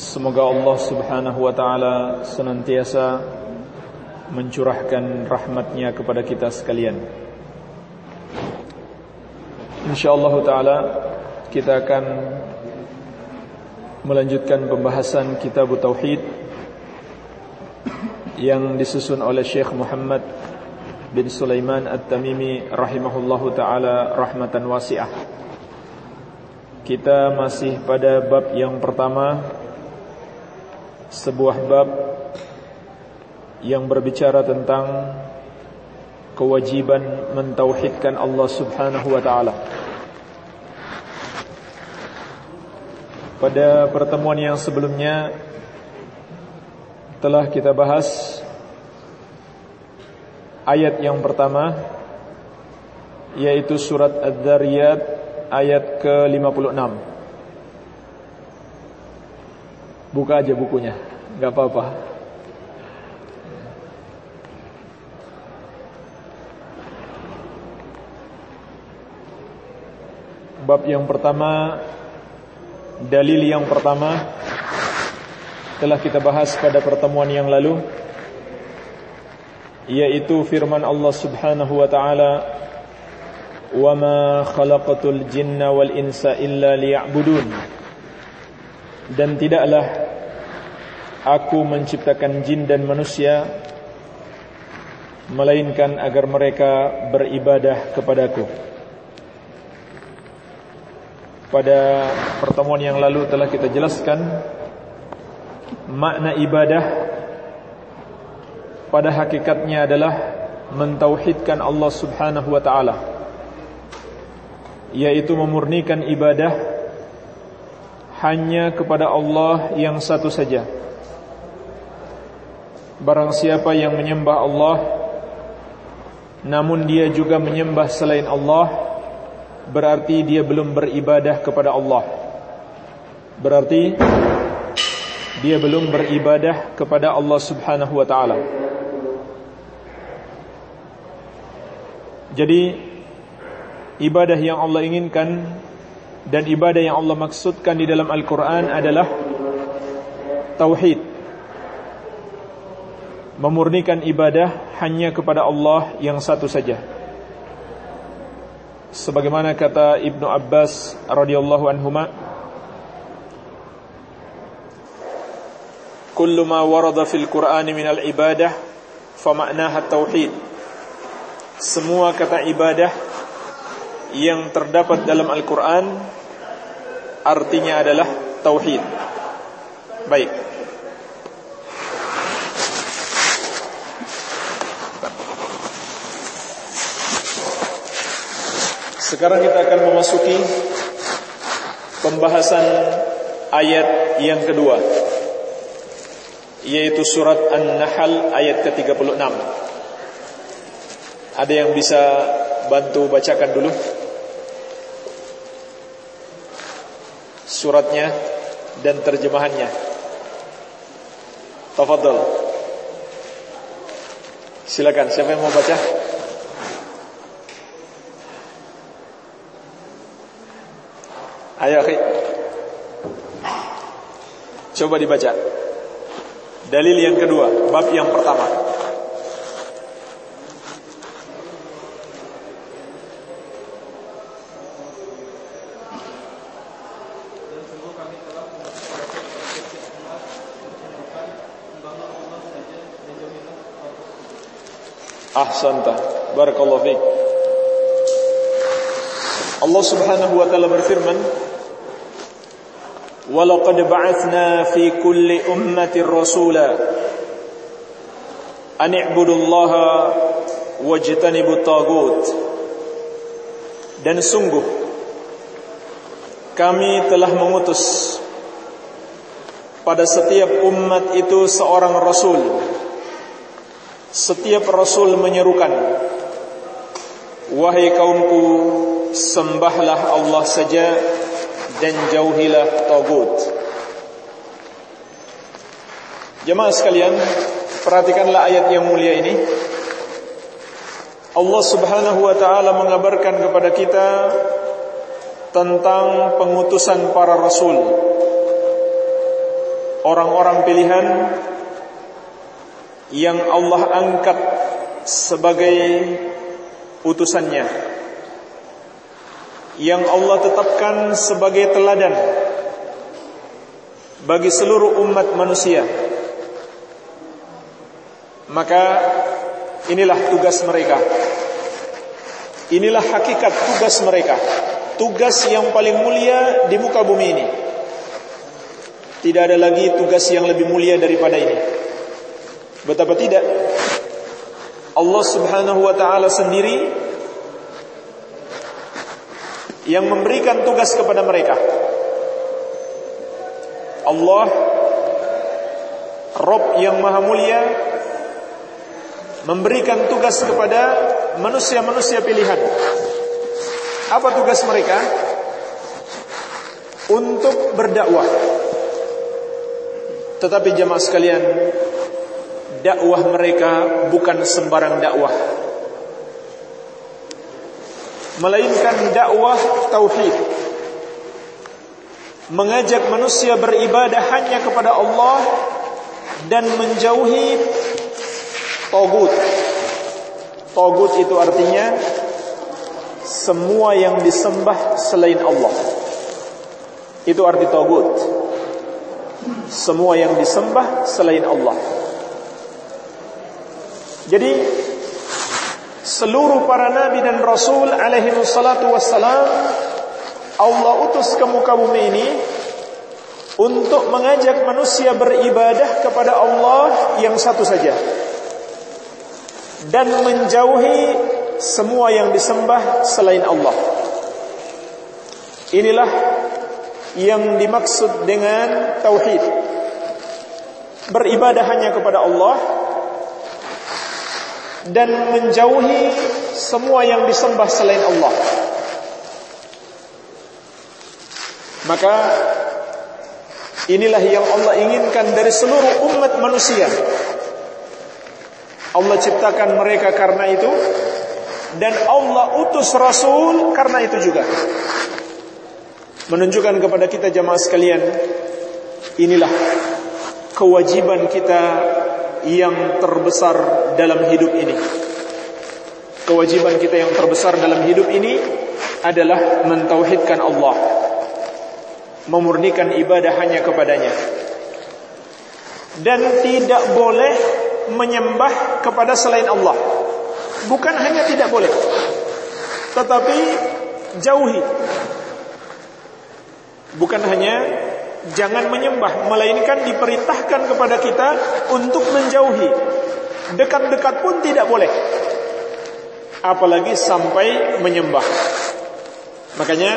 Semoga Allah subhanahu wa ta'ala senantiasa mencurahkan rahmatnya kepada kita sekalian InsyaAllah ta'ala kita akan melanjutkan pembahasan kitab Tauhid yang disusun oleh Syekh Muhammad bin Sulaiman At-Tamimi rahimahullahu taala rahmatan wasi'ah. Kita masih pada bab yang pertama sebuah bab yang berbicara tentang kewajiban mentauhidkan Allah Subhanahu wa taala. Pada pertemuan yang sebelumnya telah kita bahas ayat yang pertama yaitu surat Ad-Dariyat ayat ke-56. Buka aja bukunya, nggak apa-apa. Bab yang pertama, dalil yang pertama telah kita bahas pada pertemuan yang lalu yaitu firman Allah Subhanahu wa taala khalaqatul jinna wal insa illa liya'budun dan tidaklah aku menciptakan jin dan manusia melainkan agar mereka beribadah kepadaku. Pada pertemuan yang lalu telah kita jelaskan makna ibadah pada hakikatnya adalah mentauhidkan Allah Subhanahu wa taala yaitu memurnikan ibadah hanya kepada Allah yang satu saja. Barang siapa yang menyembah Allah namun dia juga menyembah selain Allah berarti dia belum beribadah kepada Allah. Berarti dia belum beribadah kepada Allah Subhanahu wa taala. Jadi ibadah yang Allah inginkan dan ibadah yang Allah maksudkan di dalam Al-Quran adalah Tauhid. Memurnikan ibadah hanya kepada Allah yang satu saja. Sebagaimana kata Ibnu Abbas radhiyallahu anhuma Kullu ma warada fil Qur'an min al-ibadah Fama'naha tauhid. Semua kata ibadah yang terdapat dalam Al-Quran artinya adalah tauhid. Baik. Sekarang kita akan memasuki pembahasan ayat yang kedua yaitu surat An-Nahl ayat ke-36. Ada yang bisa bantu bacakan dulu? Suratnya dan terjemahannya. Tafadhol. Silakan, siapa yang mau baca? Ayo. Coba dibaca. Dalil yang kedua, bab yang pertama. Ahsanta. Barakallahu fiik. Allah Subhanahu wa taala berfirman, "Walaqad ba'atsna fi kulli ummatin rasula an i'budu Allah wajtanibu tagut." Dan sungguh kami telah mengutus pada setiap umat itu seorang rasul. Setiap rasul menyerukan, "Wahai kaumku, sembahlah Allah saja dan jauhilah tagut." Jemaah sekalian, perhatikanlah ayat yang mulia ini. Allah Subhanahu wa taala mengabarkan kepada kita tentang pengutusan para rasul. Orang-orang pilihan yang Allah angkat sebagai utusannya. Yang Allah tetapkan sebagai teladan bagi seluruh umat manusia. Maka inilah tugas mereka. Inilah hakikat tugas mereka. Tugas yang paling mulia di muka bumi ini. Tidak ada lagi tugas yang lebih mulia daripada ini. Betapa tidak? Allah Subhanahu wa taala sendiri yang memberikan tugas kepada mereka. Allah Rob yang maha mulia memberikan tugas kepada manusia-manusia pilihan. Apa tugas mereka? Untuk berdakwah. Tetapi jemaah sekalian, dakwah mereka bukan sembarang dakwah. Melainkan dakwah tauhid. Mengajak manusia beribadah hanya kepada Allah dan menjauhi Togut Togut itu artinya Semua yang disembah selain Allah Itu arti Togut Semua yang disembah selain Allah Jadi Seluruh para nabi dan rasul alaihi wassalatu wassalam Allah utus ke muka bumi ini Untuk mengajak manusia beribadah kepada Allah yang satu saja dan menjauhi semua yang disembah selain Allah. Inilah yang dimaksud dengan tauhid. Beribadah hanya kepada Allah dan menjauhi semua yang disembah selain Allah. Maka inilah yang Allah inginkan dari seluruh umat manusia Allah ciptakan mereka karena itu dan Allah utus Rasul karena itu juga. Menunjukkan kepada kita jamaah sekalian, inilah kewajiban kita yang terbesar dalam hidup ini. Kewajiban kita yang terbesar dalam hidup ini adalah mentauhidkan Allah. Memurnikan ibadah hanya kepadanya. Dan tidak boleh menyembah kepada selain Allah. Bukan hanya tidak boleh, tetapi jauhi. Bukan hanya jangan menyembah, melainkan diperintahkan kepada kita untuk menjauhi. Dekat-dekat pun tidak boleh. Apalagi sampai menyembah. Makanya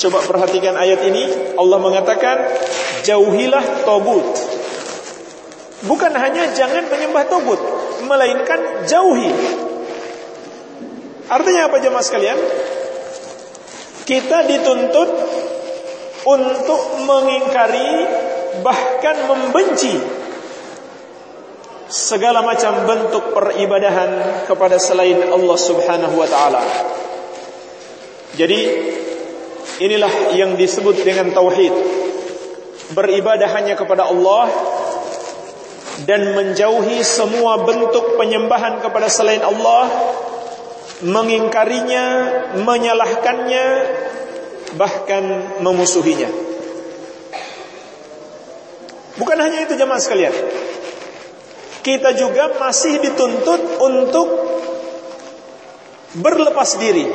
coba perhatikan ayat ini, Allah mengatakan jauhilah togut Bukan hanya jangan menyembah togut, melainkan jauhi. Artinya apa jemaah sekalian? Kita dituntut untuk mengingkari bahkan membenci segala macam bentuk peribadahan kepada selain Allah Subhanahu wa taala. Jadi inilah yang disebut dengan tauhid. Beribadah hanya kepada Allah dan menjauhi semua bentuk penyembahan kepada selain Allah, mengingkarinya, menyalahkannya, bahkan memusuhinya. Bukan hanya itu jemaah sekalian. Kita juga masih dituntut untuk berlepas diri.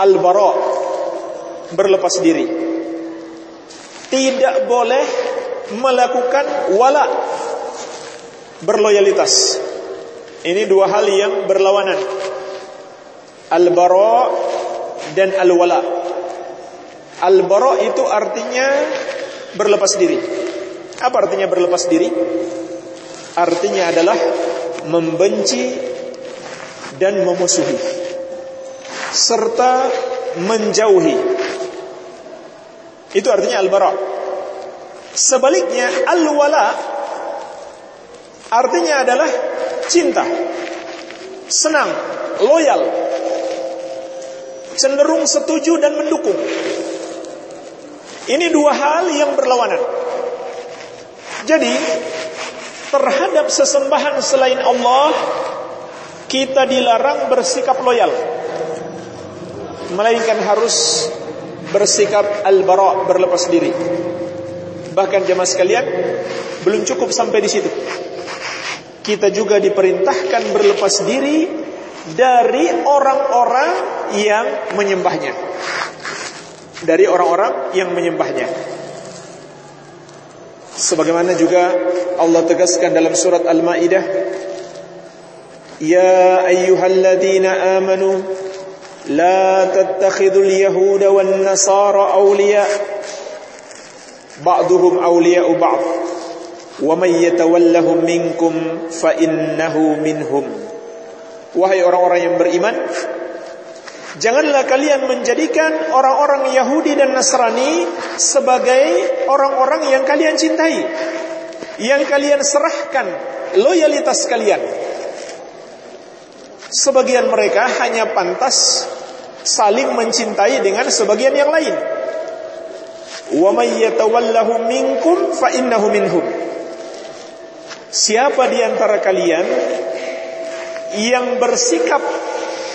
Al-bara berlepas diri. Tidak boleh melakukan wala berloyalitas. Ini dua hal yang berlawanan. Al-bara dan al-wala. Al-bara itu artinya berlepas diri. Apa artinya berlepas diri? Artinya adalah membenci dan memusuhi serta menjauhi. Itu artinya al-bara. Sebaliknya al-wala artinya adalah cinta, senang, loyal, cenderung setuju dan mendukung. Ini dua hal yang berlawanan. Jadi, terhadap sesembahan selain Allah, kita dilarang bersikap loyal. Melainkan harus bersikap al-bara, berlepas diri. Bahkan jemaah sekalian, belum cukup sampai di situ. Kita juga diperintahkan berlepas diri dari orang-orang yang menyembahnya. Dari orang-orang yang menyembahnya. Sebagaimana juga Allah tegaskan dalam surat Al-Maidah, "Ya ayyuhalladzina amanu la tattakhidul yahuda wan nasara awliya ba'duhum awliya'u ba'd wa man yatawallahum minkum fa innahu minhum." Wahai orang-orang yang beriman Janganlah kalian menjadikan orang-orang Yahudi dan Nasrani sebagai orang-orang yang kalian cintai Yang kalian serahkan loyalitas kalian. Sebagian mereka hanya pantas saling mencintai dengan sebagian yang lain. Wa minkum fa Siapa di antara kalian yang bersikap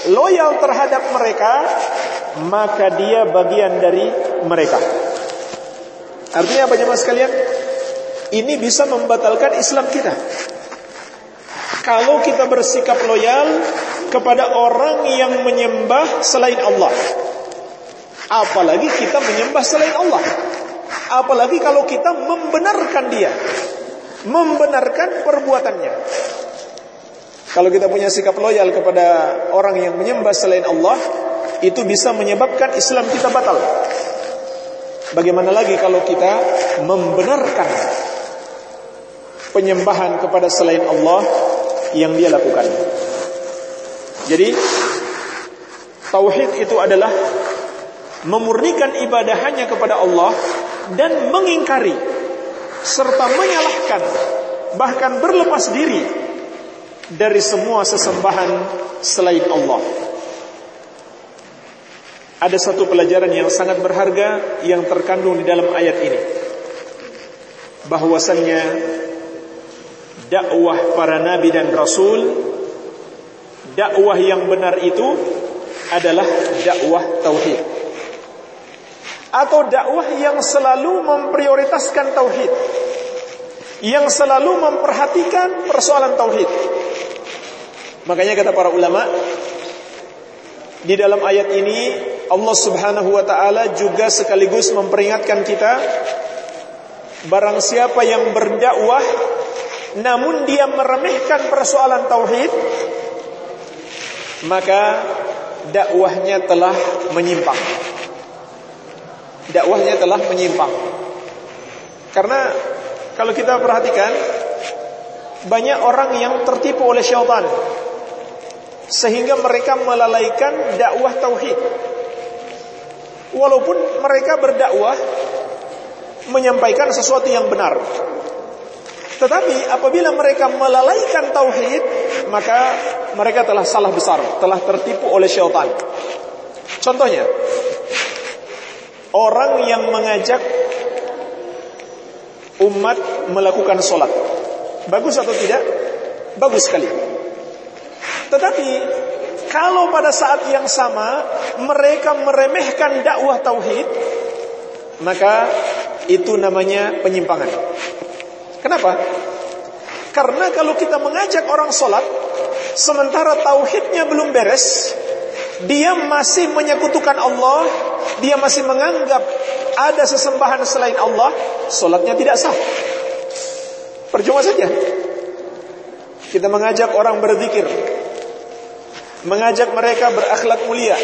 loyal terhadap mereka maka dia bagian dari mereka. Artinya apa jemaah sekalian? Ini bisa membatalkan Islam kita. Kalau kita bersikap loyal kepada orang yang menyembah selain Allah. Apalagi kita menyembah selain Allah. Apalagi kalau kita membenarkan dia. Membenarkan perbuatannya kalau kita punya sikap loyal kepada orang yang menyembah selain Allah, itu bisa menyebabkan Islam kita batal. Bagaimana lagi kalau kita membenarkan penyembahan kepada selain Allah yang dia lakukan. Jadi tauhid itu adalah memurnikan ibadah hanya kepada Allah dan mengingkari serta menyalahkan bahkan berlepas diri dari semua sesembahan selain Allah. Ada satu pelajaran yang sangat berharga yang terkandung di dalam ayat ini. Bahwasannya dakwah para nabi dan rasul dakwah yang benar itu adalah dakwah tauhid. Atau dakwah yang selalu memprioritaskan tauhid. Yang selalu memperhatikan persoalan tauhid Makanya kata para ulama di dalam ayat ini Allah Subhanahu wa taala juga sekaligus memperingatkan kita barang siapa yang berdakwah namun dia meremehkan persoalan tauhid maka dakwahnya telah menyimpang. Dakwahnya telah menyimpang. Karena kalau kita perhatikan banyak orang yang tertipu oleh syaitan sehingga mereka melalaikan dakwah tauhid. Walaupun mereka berdakwah menyampaikan sesuatu yang benar. Tetapi apabila mereka melalaikan tauhid, maka mereka telah salah besar, telah tertipu oleh syaitan. Contohnya, orang yang mengajak umat melakukan sholat. Bagus atau tidak? Bagus sekali. Tetapi kalau pada saat yang sama mereka meremehkan dakwah tauhid, maka itu namanya penyimpangan. Kenapa? Karena kalau kita mengajak orang sholat, sementara tauhidnya belum beres, dia masih menyekutukan Allah, dia masih menganggap ada sesembahan selain Allah, sholatnya tidak sah. Percuma saja. Kita mengajak orang berzikir, mengajak mereka berakhlak mulia,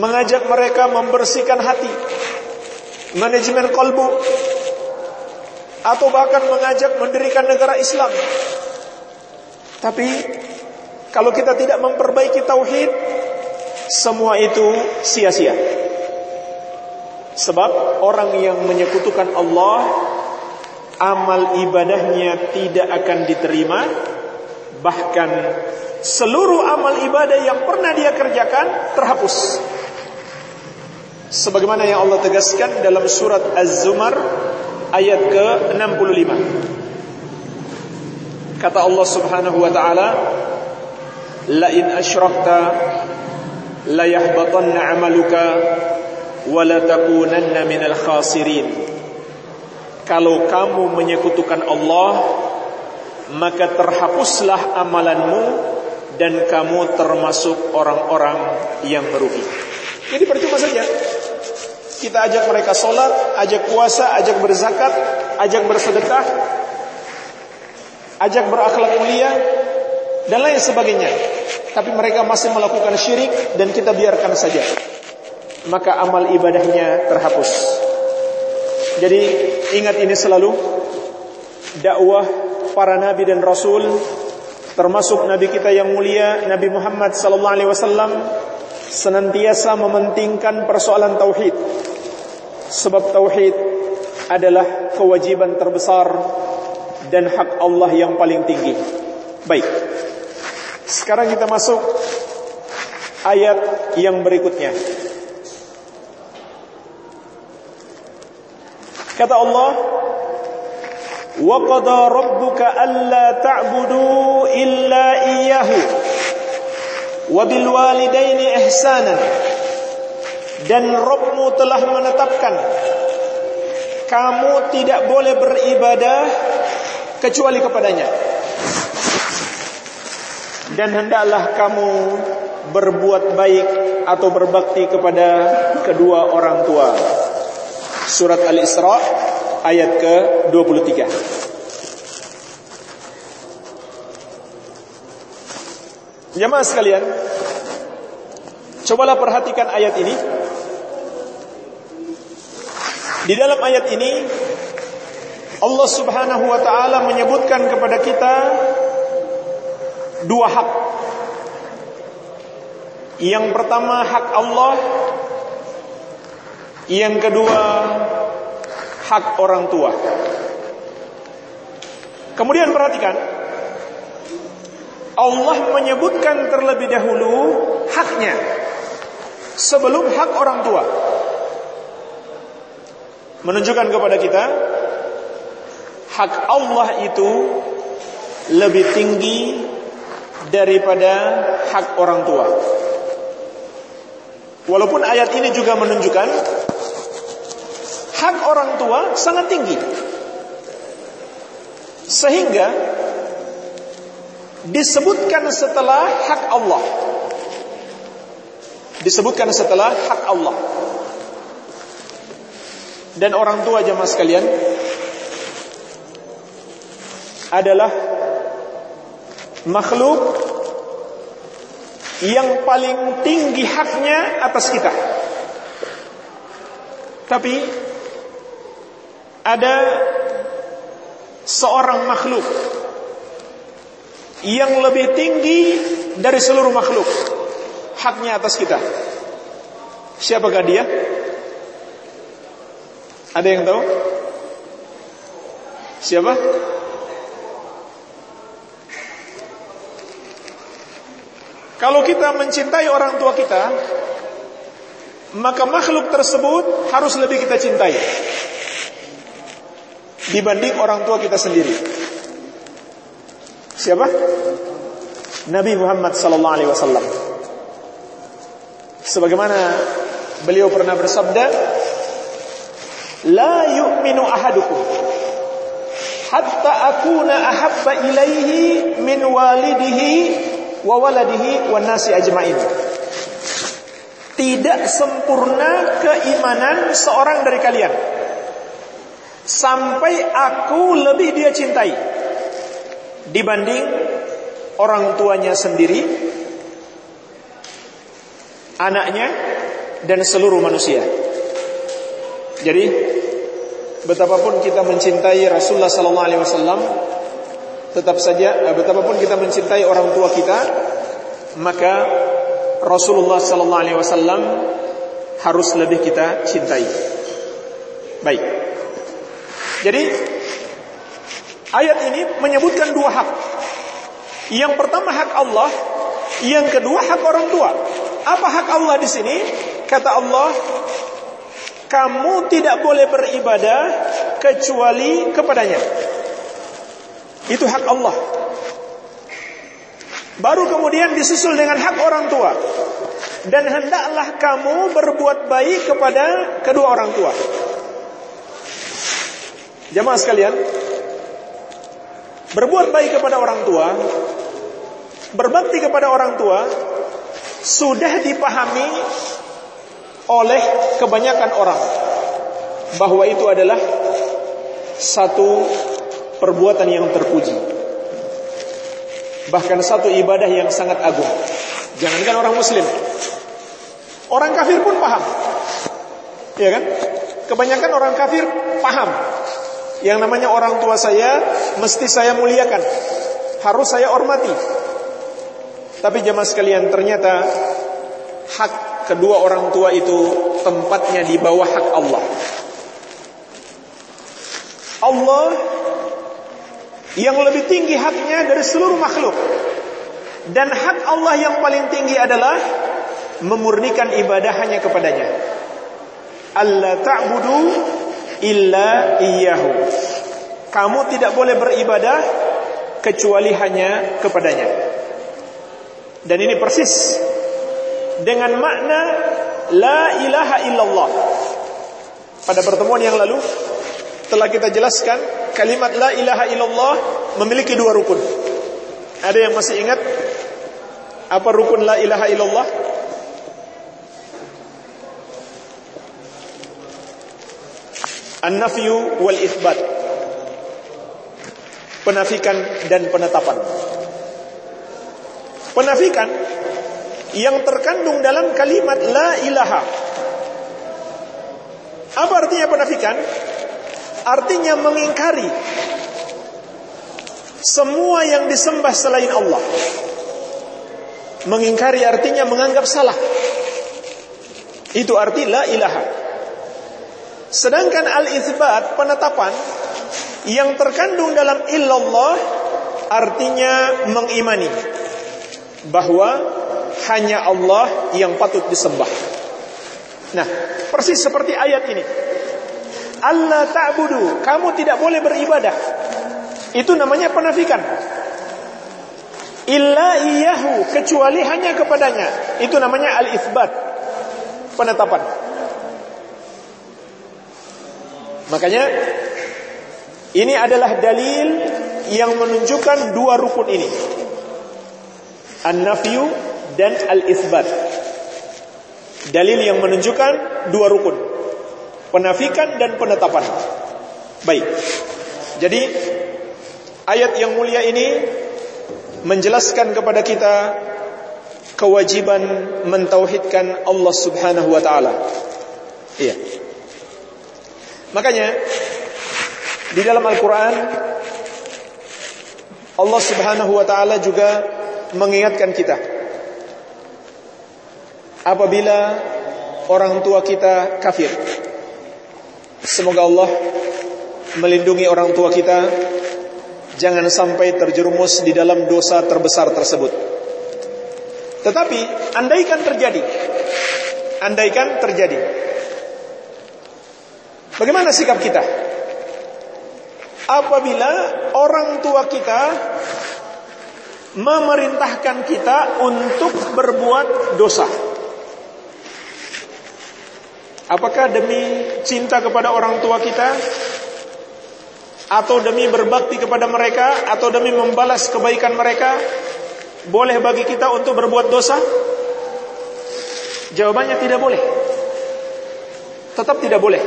mengajak mereka membersihkan hati, manajemen kolbu, atau bahkan mengajak mendirikan negara Islam. Tapi kalau kita tidak memperbaiki tauhid, semua itu sia-sia. Sebab orang yang menyekutukan Allah, amal ibadahnya tidak akan diterima, bahkan seluruh amal ibadah yang pernah dia kerjakan terhapus. Sebagaimana yang Allah tegaskan dalam surat Az-Zumar ayat ke-65. Kata Allah Subhanahu wa taala, "La in asyrakta la yahbatanna 'amaluka wa la takunanna minal khasirin." Kalau kamu menyekutukan Allah, maka terhapuslah amalanmu dan kamu termasuk orang-orang yang merugi. Jadi percuma saja kita ajak mereka sholat, ajak puasa, ajak berzakat, ajak bersedekah, ajak berakhlak mulia, dan lain sebagainya. Tapi mereka masih melakukan syirik dan kita biarkan saja. Maka amal ibadahnya terhapus. Jadi ingat ini selalu dakwah para nabi dan rasul termasuk nabi kita yang mulia Nabi Muhammad sallallahu alaihi wasallam senantiasa mementingkan persoalan tauhid. Sebab tauhid adalah kewajiban terbesar dan hak Allah yang paling tinggi. Baik. Sekarang kita masuk ayat yang berikutnya. Kata Allah, "Wa qada rabbuka alla ta'budu illa iyyahu." wabil walidaini ihsanan dan Rabbmu telah menetapkan kamu tidak boleh beribadah kecuali kepadanya dan hendaklah kamu berbuat baik atau berbakti kepada kedua orang tua surat al-isra ayat ke-23 Jemaah sekalian, cobalah perhatikan ayat ini. Di dalam ayat ini Allah Subhanahu wa taala menyebutkan kepada kita dua hak. Yang pertama hak Allah, yang kedua hak orang tua. Kemudian perhatikan Allah menyebutkan terlebih dahulu haknya sebelum hak orang tua. Menunjukkan kepada kita hak Allah itu lebih tinggi daripada hak orang tua. Walaupun ayat ini juga menunjukkan hak orang tua sangat tinggi. Sehingga disebutkan setelah hak Allah. Disebutkan setelah hak Allah. Dan orang tua jemaah sekalian adalah makhluk yang paling tinggi haknya atas kita. Tapi ada seorang makhluk yang lebih tinggi dari seluruh makhluk haknya atas kita. Siapakah dia? Ada yang tahu? Siapa kalau kita mencintai orang tua kita maka makhluk tersebut harus lebih kita cintai dibanding orang tua kita sendiri Siapa? Nabi Muhammad sallallahu alaihi wasallam. Sebagaimana beliau pernah bersabda, "La yu'minu ahadukum hatta akuna ahabba ilaihi min walidihi wa waladihi ajmain." Tidak sempurna keimanan seorang dari kalian sampai aku lebih dia cintai dibanding orang tuanya sendiri, anaknya dan seluruh manusia. Jadi betapapun kita mencintai Rasulullah sallallahu alaihi wasallam, tetap saja eh, betapapun kita mencintai orang tua kita, maka Rasulullah sallallahu alaihi wasallam harus lebih kita cintai. Baik. Jadi ayat ini menyebutkan dua hak. Yang pertama hak Allah, yang kedua hak orang tua. Apa hak Allah di sini? Kata Allah, kamu tidak boleh beribadah kecuali kepadanya. Itu hak Allah. Baru kemudian disusul dengan hak orang tua. Dan hendaklah kamu berbuat baik kepada kedua orang tua. Jamaah sekalian, berbuat baik kepada orang tua, berbakti kepada orang tua sudah dipahami oleh kebanyakan orang bahwa itu adalah satu perbuatan yang terpuji. Bahkan satu ibadah yang sangat agung. Jangankan orang muslim. Orang kafir pun paham. Ya kan? Kebanyakan orang kafir paham. Yang namanya orang tua saya mesti saya muliakan. Harus saya hormati. Tapi jemaah sekalian ternyata hak kedua orang tua itu tempatnya di bawah hak Allah. Allah yang lebih tinggi haknya dari seluruh makhluk. Dan hak Allah yang paling tinggi adalah memurnikan ibadah hanya kepadanya. Allah ta'budu illa iyyahu. Kamu tidak boleh beribadah kecuali hanya kepadanya. Dan ini persis dengan makna la ilaha illallah. Pada pertemuan yang lalu telah kita jelaskan kalimat la ilaha illallah memiliki dua rukun. Ada yang masih ingat apa rukun la ilaha illallah? An-nafyu wal ithbat. Penafikan dan penetapan. Penafikan yang terkandung dalam kalimat la ilaha. Apa artinya penafikan? Artinya mengingkari semua yang disembah selain Allah. Mengingkari artinya menganggap salah. Itu arti la ilaha. Sedangkan al-itsbat penetapan yang terkandung dalam illallah artinya mengimani bahwa hanya Allah yang patut disembah. Nah, persis seperti ayat ini. Allah ta'budu, kamu tidak boleh beribadah. Itu namanya penafikan. Illa iyahu, kecuali hanya kepadanya. Itu namanya al-ithbat. Penetapan. Makanya ini adalah dalil yang menunjukkan dua rukun ini. An-nafyu dan al-isbat. Dalil yang menunjukkan dua rukun. Penafikan dan penetapan. Baik. Jadi ayat yang mulia ini menjelaskan kepada kita kewajiban mentauhidkan Allah Subhanahu wa taala. Iya. Makanya di dalam Al-Qur'an Allah Subhanahu wa taala juga mengingatkan kita apabila orang tua kita kafir. Semoga Allah melindungi orang tua kita jangan sampai terjerumus di dalam dosa terbesar tersebut. Tetapi andaikan terjadi, andaikan terjadi, bagaimana sikap kita? Apabila orang tua kita memerintahkan kita untuk berbuat dosa. Apakah demi cinta kepada orang tua kita atau demi berbakti kepada mereka atau demi membalas kebaikan mereka boleh bagi kita untuk berbuat dosa? Jawabannya tidak boleh. Tetap tidak boleh.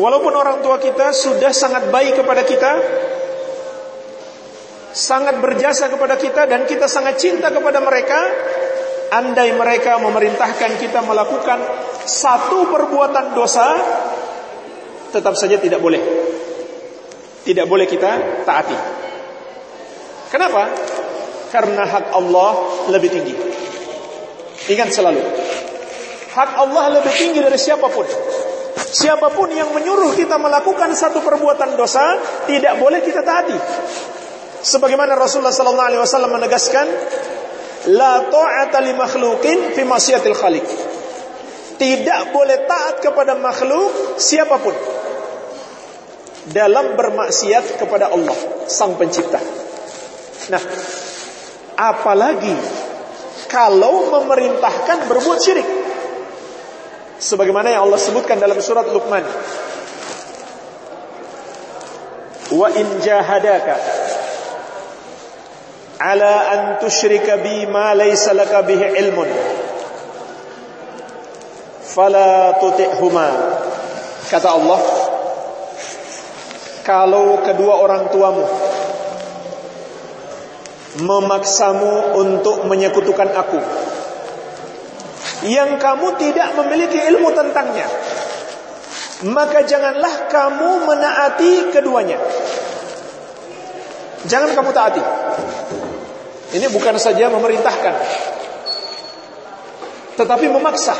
Walaupun orang tua kita sudah sangat baik kepada kita, sangat berjasa kepada kita dan kita sangat cinta kepada mereka, andai mereka memerintahkan kita melakukan satu perbuatan dosa, tetap saja tidak boleh. Tidak boleh kita taati. Kenapa? Karena hak Allah lebih tinggi. Ingat selalu. Hak Allah lebih tinggi dari siapa pun. Siapa pun yang menyuruh kita melakukan satu perbuatan dosa, tidak boleh kita taati. Sebagaimana Rasulullah wasallam menegaskan, La ta'ata li makhluqin fi masyiatil khaliq. Tidak boleh taat kepada makhluk siapa pun dalam bermaksiat kepada Allah, Sang Pencipta. Nah, apalagi kalau memerintahkan berbuat syirik. Sebagaimana yang Allah sebutkan dalam surat Luqman. Wa in jahadaka ala an tusyrika bi ma laysa laka bihi ilmun. Fala tuti'huma. Kata Allah kalau kedua orang tuamu memaksamu untuk menyekutukan aku yang kamu tidak memiliki ilmu tentangnya maka janganlah kamu menaati keduanya. Jangan kamu taati ini bukan saja memerintahkan Tetapi memaksa.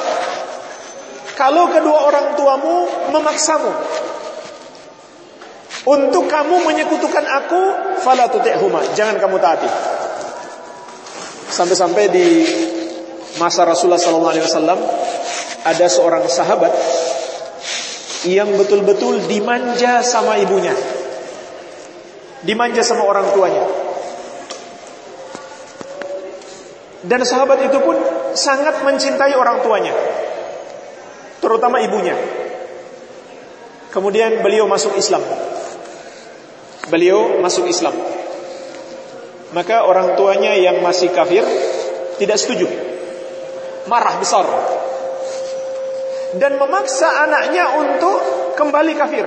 Kalau kedua orang tuamu memaksamu Untuk kamu menyekutukan aku Fala tuti'huma Jangan kamu taati. Sampai-sampai di masa Rasulullah SAW Ada seorang sahabat Yang betul-betul dimanja sama ibunya Dimanja sama orang tuanya Dan sahabat itu pun sangat mencintai orang tuanya. Terutama ibunya. Kemudian beliau masuk Islam. Beliau masuk Islam. Maka orang tuanya yang masih kafir tidak setuju. Marah besar. Dan memaksa anaknya untuk kembali kafir.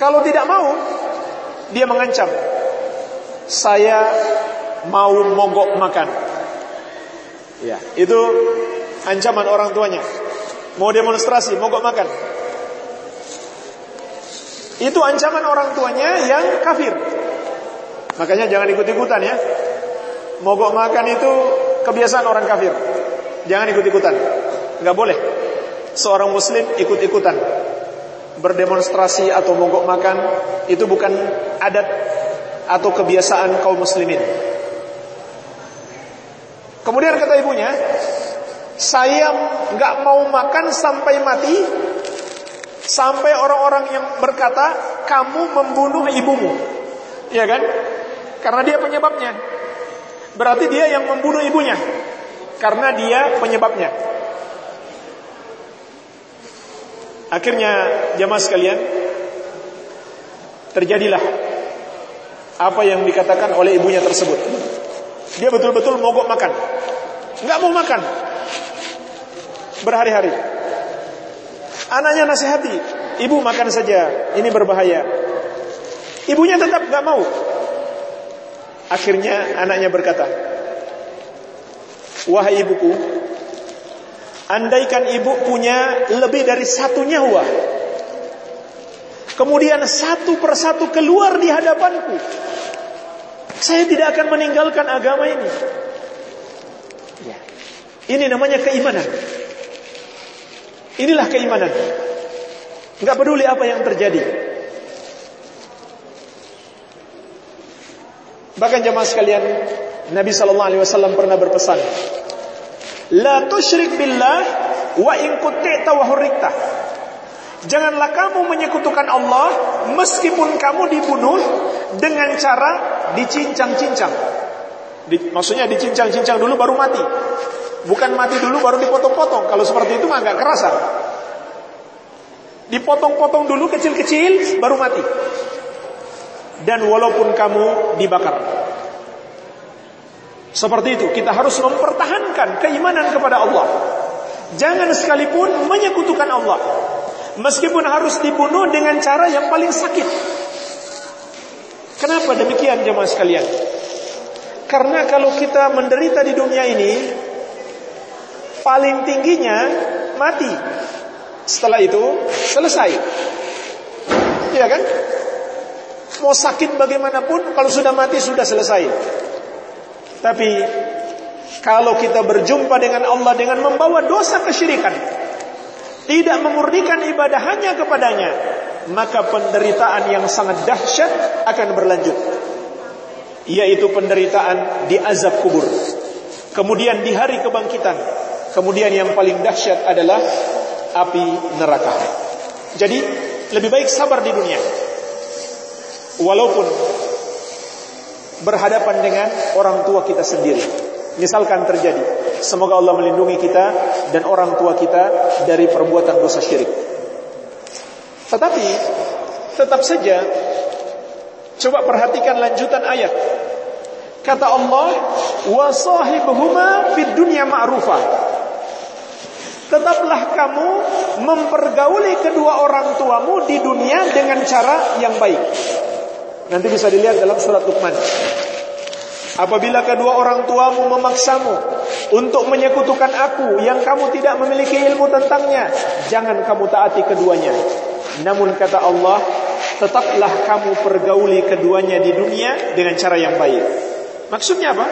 Kalau tidak mau, dia mengancam. Saya mau mogok makan. Ya, itu ancaman orang tuanya. Mau demonstrasi, mogok makan. Itu ancaman orang tuanya yang kafir. Makanya jangan ikut-ikutan ya. Mogok makan itu kebiasaan orang kafir. Jangan ikut-ikutan. Enggak boleh. Seorang muslim ikut-ikutan. Berdemonstrasi atau mogok makan itu bukan adat atau kebiasaan kaum muslimin. Kemudian kata ibunya, saya nggak mau makan sampai mati, sampai orang-orang yang berkata kamu membunuh ibumu, ya kan? Karena dia penyebabnya. Berarti dia yang membunuh ibunya, karena dia penyebabnya. Akhirnya jamaah sekalian, terjadilah apa yang dikatakan oleh ibunya tersebut. Dia betul-betul mogok makan. Enggak mau makan. Berhari-hari. Anaknya nasihati, ibu makan saja, ini berbahaya. Ibunya tetap enggak mau. Akhirnya anaknya berkata, Wahai ibuku, andaikan ibu punya lebih dari satu nyawa, kemudian satu persatu keluar di hadapanku, saya tidak akan meninggalkan agama ini. Ya. Ini namanya keimanan. Inilah keimanan. Enggak peduli apa yang terjadi. Bahkan jemaah sekalian, Nabi sallallahu alaihi wasallam pernah berpesan, "La tusyrik billah wa in quti'ta wa hurrikta." Janganlah kamu menyekutukan Allah meskipun kamu dibunuh dengan cara dicincang-cincang. Di, maksudnya dicincang-cincang dulu baru mati. Bukan mati dulu baru dipotong-potong. Kalau seperti itu mah nggak kerasa. Dipotong-potong dulu kecil-kecil baru mati. Dan walaupun kamu dibakar. Seperti itu, kita harus mempertahankan keimanan kepada Allah. Jangan sekalipun menyekutukan Allah. Meskipun harus dibunuh dengan cara yang paling sakit. Kenapa demikian jemaah sekalian? Karena kalau kita menderita di dunia ini paling tingginya mati. Setelah itu selesai. Iya kan? Mau sakit bagaimanapun kalau sudah mati sudah selesai. Tapi kalau kita berjumpa dengan Allah dengan membawa dosa kesyirikan, tidak memurnikan ibadah hanya kepadanya, maka penderitaan yang sangat dahsyat akan berlanjut. Yaitu penderitaan di azab kubur. Kemudian di hari kebangkitan. Kemudian yang paling dahsyat adalah api neraka. Jadi lebih baik sabar di dunia. Walaupun berhadapan dengan orang tua kita sendiri. Misalkan terjadi, semoga Allah melindungi kita dan orang tua kita dari perbuatan dosa syirik. Tetapi tetap saja coba perhatikan lanjutan ayat. Kata Allah, "Wa sahibuhuma fid dunya ma'rufa." Tetaplah kamu mempergauli kedua orang tuamu di dunia dengan cara yang baik. Nanti bisa dilihat dalam surat Luqman. Apabila kedua orang tuamu memaksamu untuk menyekutukan aku yang kamu tidak memiliki ilmu tentangnya, jangan kamu taati keduanya. Namun kata Allah, tetaplah kamu pergauli keduanya di dunia dengan cara yang baik. Maksudnya apa?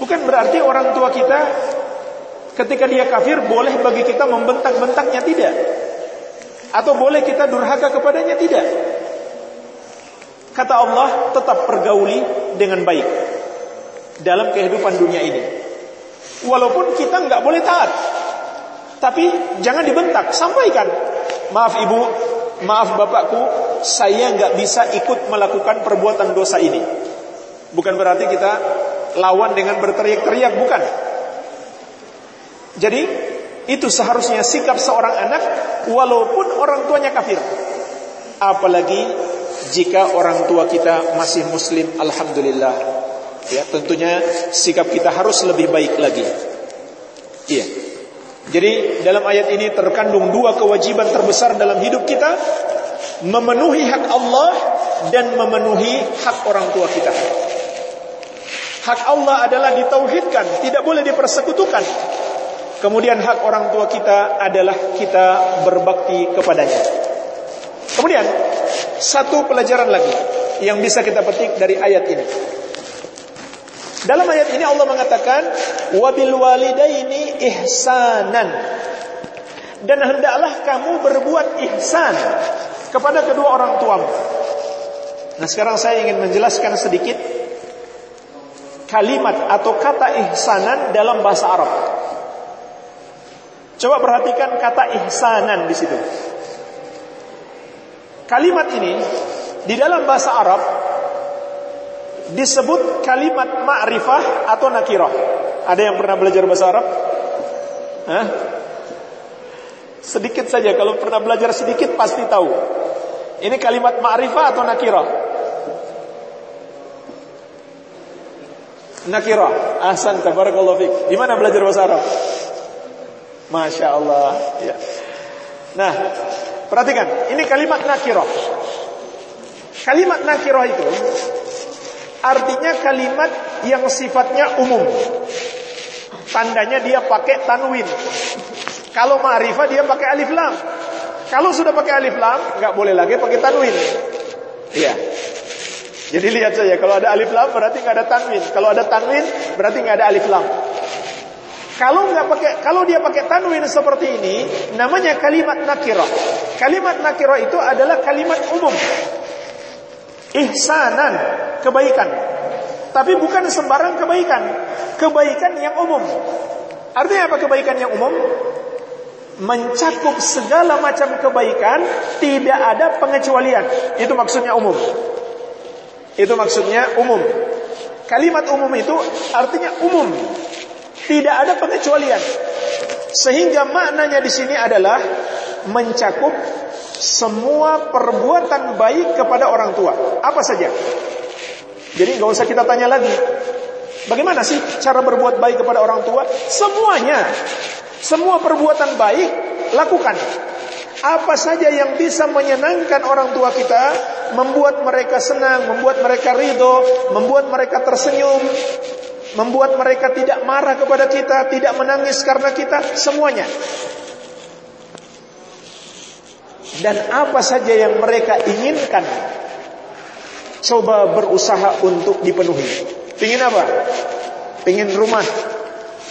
Bukan berarti orang tua kita Ketika dia kafir boleh bagi kita membentak-bentaknya tidak Atau boleh kita durhaka kepadanya tidak Kata Allah tetap pergauli dengan baik Dalam kehidupan dunia ini Walaupun kita nggak boleh taat Tapi jangan dibentak Sampaikan Maaf ibu Maaf bapakku Saya nggak bisa ikut melakukan perbuatan dosa ini Bukan berarti kita Lawan dengan berteriak-teriak Bukan jadi itu seharusnya sikap seorang anak walaupun orang tuanya kafir. Apalagi jika orang tua kita masih muslim alhamdulillah. Ya, tentunya sikap kita harus lebih baik lagi. Iya. Jadi dalam ayat ini terkandung dua kewajiban terbesar dalam hidup kita, memenuhi hak Allah dan memenuhi hak orang tua kita. Hak Allah adalah ditauhidkan, tidak boleh dipersekutukan. Kemudian hak orang tua kita adalah kita berbakti kepadanya. Kemudian satu pelajaran lagi yang bisa kita petik dari ayat ini. Dalam ayat ini Allah mengatakan wabil walidaini ihsanan. Dan hendaklah kamu berbuat ihsan kepada kedua orang tuamu. Nah, sekarang saya ingin menjelaskan sedikit kalimat atau kata ihsanan dalam bahasa Arab. Coba perhatikan kata ihsanan di situ. Kalimat ini di dalam bahasa Arab disebut kalimat ma'rifah atau nakirah. Ada yang pernah belajar bahasa Arab? Hah? Sedikit saja, kalau pernah belajar sedikit pasti tahu. Ini kalimat ma'rifah atau nakirah? Nakirah. Ahsan, tabarakallahu fik. Di mana belajar bahasa Arab? Masya Allah. Ya. Nah, perhatikan. Ini kalimat nakiroh. Kalimat nakiroh itu artinya kalimat yang sifatnya umum. Tandanya dia pakai tanwin. Kalau ma'rifah dia pakai alif lam. Kalau sudah pakai alif lam, nggak boleh lagi pakai tanwin. Iya. Jadi lihat saja, kalau ada alif lam berarti nggak ada tanwin. Kalau ada tanwin berarti nggak ada alif lam. Kalau nggak pakai, kalau dia pakai tanwin seperti ini, namanya kalimat nakirah. Kalimat nakirah itu adalah kalimat umum. Ihsanan, kebaikan. Tapi bukan sembarang kebaikan. Kebaikan yang umum. Artinya apa kebaikan yang umum? Mencakup segala macam kebaikan, tidak ada pengecualian. Itu maksudnya umum. Itu maksudnya umum. Kalimat umum itu artinya umum. Tidak ada pengecualian. Sehingga maknanya di sini adalah mencakup semua perbuatan baik kepada orang tua. Apa saja? Jadi nggak usah kita tanya lagi. Bagaimana sih cara berbuat baik kepada orang tua? Semuanya. Semua perbuatan baik lakukan. Apa saja yang bisa menyenangkan orang tua kita, membuat mereka senang, membuat mereka ridho, membuat mereka tersenyum, membuat mereka tidak marah kepada kita, tidak menangis karena kita, semuanya. Dan apa saja yang mereka inginkan, coba berusaha untuk dipenuhi. Pingin apa? Pingin rumah,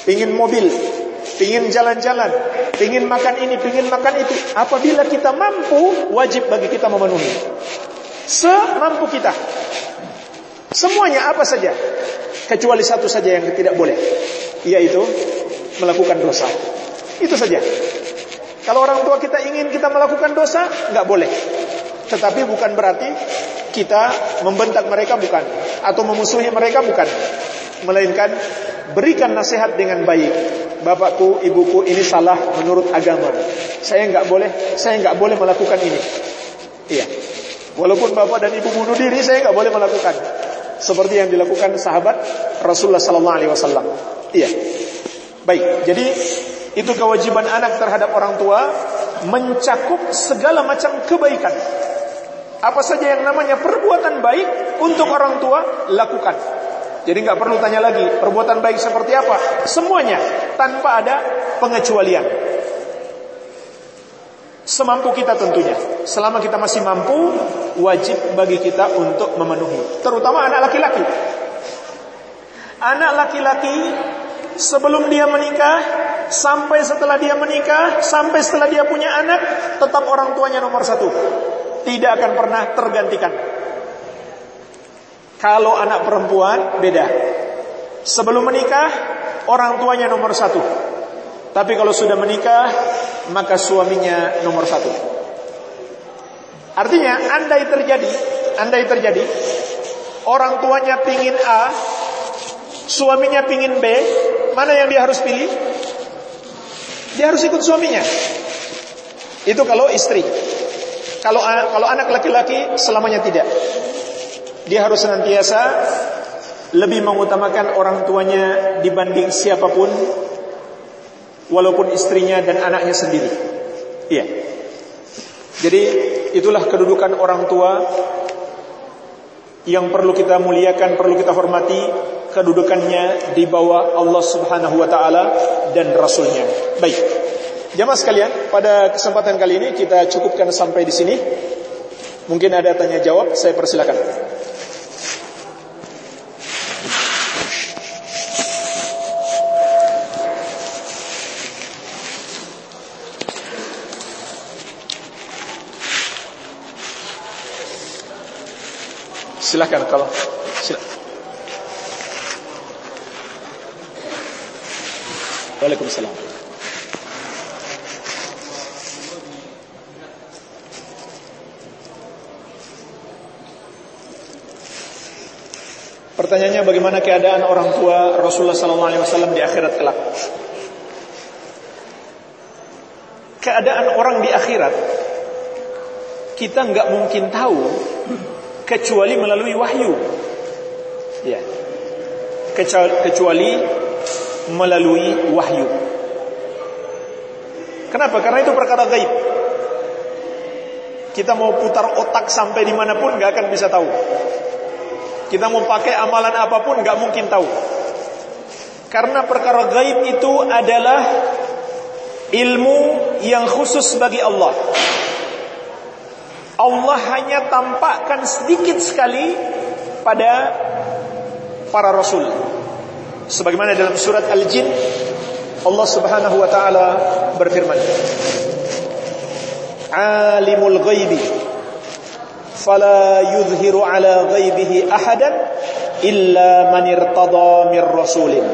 pingin mobil, pingin jalan-jalan, pingin makan ini, pingin makan itu. Apabila kita mampu, wajib bagi kita memenuhi. Semampu kita. Semuanya apa saja. Kecuali satu saja yang tidak boleh. Yaitu melakukan dosa. Itu saja. Kalau orang tua kita ingin kita melakukan dosa, nggak boleh. Tetapi bukan berarti kita membentak mereka bukan atau memusuhi mereka bukan. Melainkan berikan nasihat dengan baik. Bapakku, ibuku ini salah menurut agama. Saya enggak boleh, saya enggak boleh melakukan ini. Iya. Walaupun bapak dan ibu bunuh diri, saya enggak boleh melakukan. Seperti yang dilakukan sahabat Rasulullah sallallahu alaihi wasallam. Iya. Baik, jadi itu kewajiban anak terhadap orang tua mencakup segala macam kebaikan. Apa saja yang namanya perbuatan baik untuk orang tua lakukan. Jadi nggak perlu tanya lagi perbuatan baik seperti apa. Semuanya tanpa ada pengecualian. Semampu kita tentunya. Selama kita masih mampu, wajib bagi kita untuk memenuhi. Terutama anak laki-laki. Anak laki-laki sebelum dia menikah, sampai setelah dia menikah, sampai setelah dia punya anak, tetap orang tuanya nomor satu. Tidak akan pernah tergantikan. Kalau anak perempuan beda. Sebelum menikah orang tuanya nomor satu. Tapi kalau sudah menikah maka suaminya nomor satu. Artinya andai terjadi, andai terjadi orang tuanya pingin A, suaminya pingin B, mana yang dia harus pilih? Dia harus ikut suaminya. Itu kalau istri. Kalau kalau anak laki-laki selamanya tidak. Dia harus senantiasa lebih mengutamakan orang tuanya dibanding siapa pun walaupun istrinya dan anaknya sendiri. Iya. Jadi itulah kedudukan orang tua yang perlu kita muliakan, perlu kita hormati kedudukannya di bawah Allah Subhanahu wa taala dan rasulnya. Baik. Jamaah sekalian, pada kesempatan kali ini kita cukupkan sampai di sini. Mungkin ada tanya jawab, saya persilakan. Silakan kalau silakan. Waalaikumsalam. Pertanyaannya bagaimana keadaan orang tua Rasulullah SAW di akhirat kelak? Keadaan orang di akhirat kita nggak mungkin tahu kecuali melalui wahyu. Ya. Kecuali melalui wahyu. Kenapa? Karena itu perkara gaib. Kita mau putar otak sampai di mana pun nggak akan bisa tahu. Kita mau pakai amalan apa pun nggak mungkin tahu. Karena perkara gaib itu adalah ilmu yang khusus bagi Allah. Allah hanya tampakkan sedikit sekali pada para rasul. Sebagaimana dalam surat Al-Jin Allah Subhanahu wa taala berfirman Alimul ghaibi fala yuzhiru ala ghaibihi ahadan illa man irtada mir rasulin.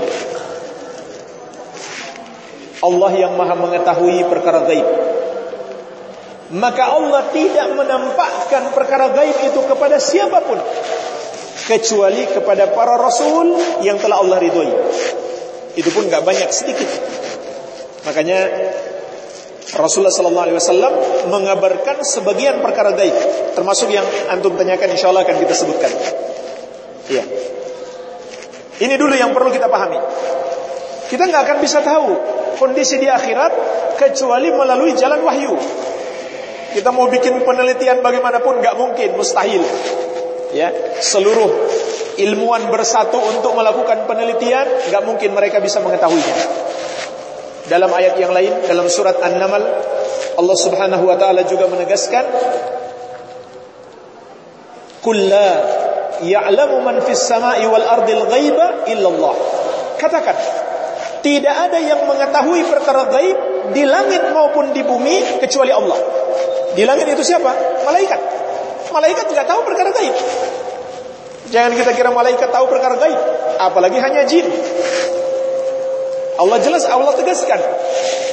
Allah yang maha mengetahui perkara gaib maka Allah tidak menampakkan perkara gaib itu kepada siapa pun kecuali kepada para rasul yang telah Allah ridhoi. Itu pun nggak banyak sedikit. Makanya Rasulullah sallallahu alaihi wasallam mengabarkan sebagian perkara gaib, termasuk yang antum tanyakan insyaallah akan kita sebutkan. Iya. Ini dulu yang perlu kita pahami. Kita nggak akan bisa tahu kondisi di akhirat kecuali melalui jalan wahyu. Kita mau bikin penelitian bagaimanapun nggak mungkin, mustahil. Ya, seluruh ilmuwan bersatu untuk melakukan penelitian, nggak mungkin mereka bisa mengetahuinya. Dalam ayat yang lain, dalam surat An-Naml, Allah Subhanahu wa taala juga menegaskan, "Kulla ya'lamu man fis sama'i wal ardil ghaiba illallah." Katakan, tidak ada yang mengetahui perkara gaib di langit maupun di bumi kecuali Allah. Di langit itu siapa? Malaikat. Malaikat tidak tahu perkara gaib. Jangan kita kira malaikat tahu perkara gaib, apalagi hanya jin. Allah jelas Allah tegaskan.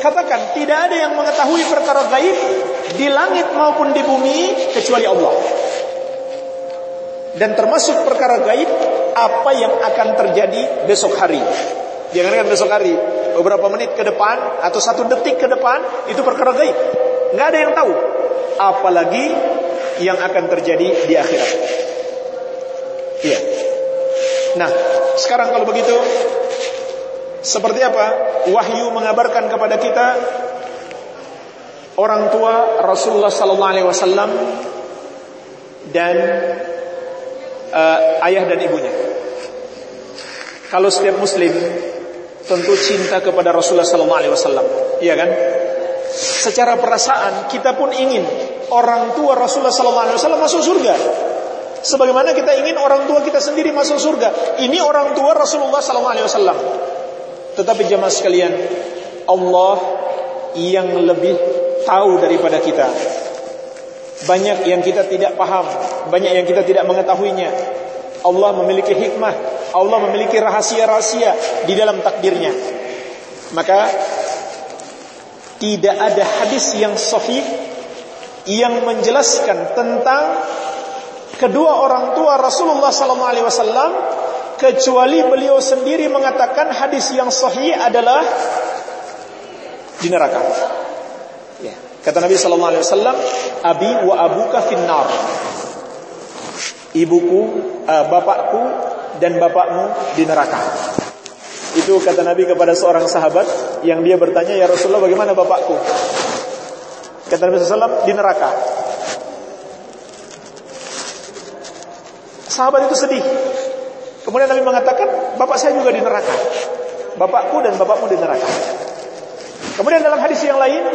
Katakan tidak ada yang mengetahui perkara gaib di langit maupun di bumi kecuali Allah. Dan termasuk perkara gaib apa yang akan terjadi besok hari. Jangan kan besok hari, beberapa menit ke depan atau satu detik ke depan itu perkara gaib. Nggak ada yang tahu. Apalagi yang akan terjadi di akhirat. Iya. Nah, sekarang kalau begitu seperti apa wahyu mengabarkan kepada kita orang tua Rasulullah sallallahu alaihi wasallam dan uh, ayah dan ibunya. Kalau setiap muslim tentu cinta kepada Rasulullah sallallahu alaihi wasallam, iya kan? Secara perasaan kita pun ingin orang tua Rasulullah wasallam masuk surga. Sebagaimana kita ingin orang tua kita sendiri masuk surga. Ini orang tua Rasulullah SAW. Tetapi jemaah sekalian, Allah yang lebih tahu daripada kita. Banyak yang kita tidak paham, banyak yang kita tidak mengetahuinya. Allah memiliki hikmah, Allah memiliki rahasia-rahasia di dalam takdirnya. Maka tidak ada hadis yang sahih yang menjelaskan tentang kedua orang tua Rasulullah sallallahu alaihi wasallam kecuali beliau sendiri mengatakan hadis yang sahih adalah di neraka. Ya. Kata Nabi sallallahu alaihi wasallam, "Abi wa abuka finnar." Ibuku, uh, bapakku dan bapakmu di neraka. Itu kata Nabi kepada seorang sahabat yang dia bertanya, "Ya Rasulullah, bagaimana bapakku?" Kata Nabi SAW, di neraka. Sahabat itu sedih. Kemudian Nabi mengatakan, bapak saya juga di neraka. Bapakku dan bapakmu di neraka. Kemudian dalam hadis yang lain,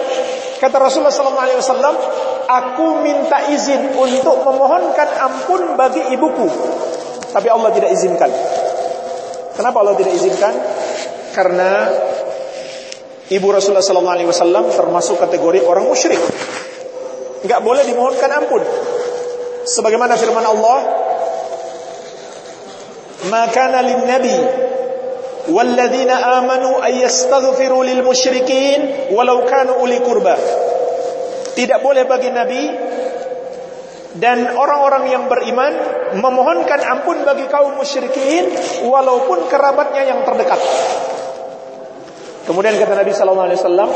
kata Rasulullah SAW, aku minta izin untuk memohonkan ampun bagi ibuku. Tapi Allah tidak izinkan. Kenapa Allah tidak izinkan? Karena ibu Rasulullah SAW termasuk kategori orang musyrik. Enggak boleh dimohonkan ampun. Sebagaimana firman Allah, ما كان للنبي والذين آمنوا أن يستغفروا للمشركين ولو كانوا أولي قربى tidak boleh bagi Nabi dan orang-orang yang beriman memohonkan ampun bagi kaum musyrikin walaupun kerabatnya yang terdekat. Kemudian kata Nabi sallallahu alaihi wasallam,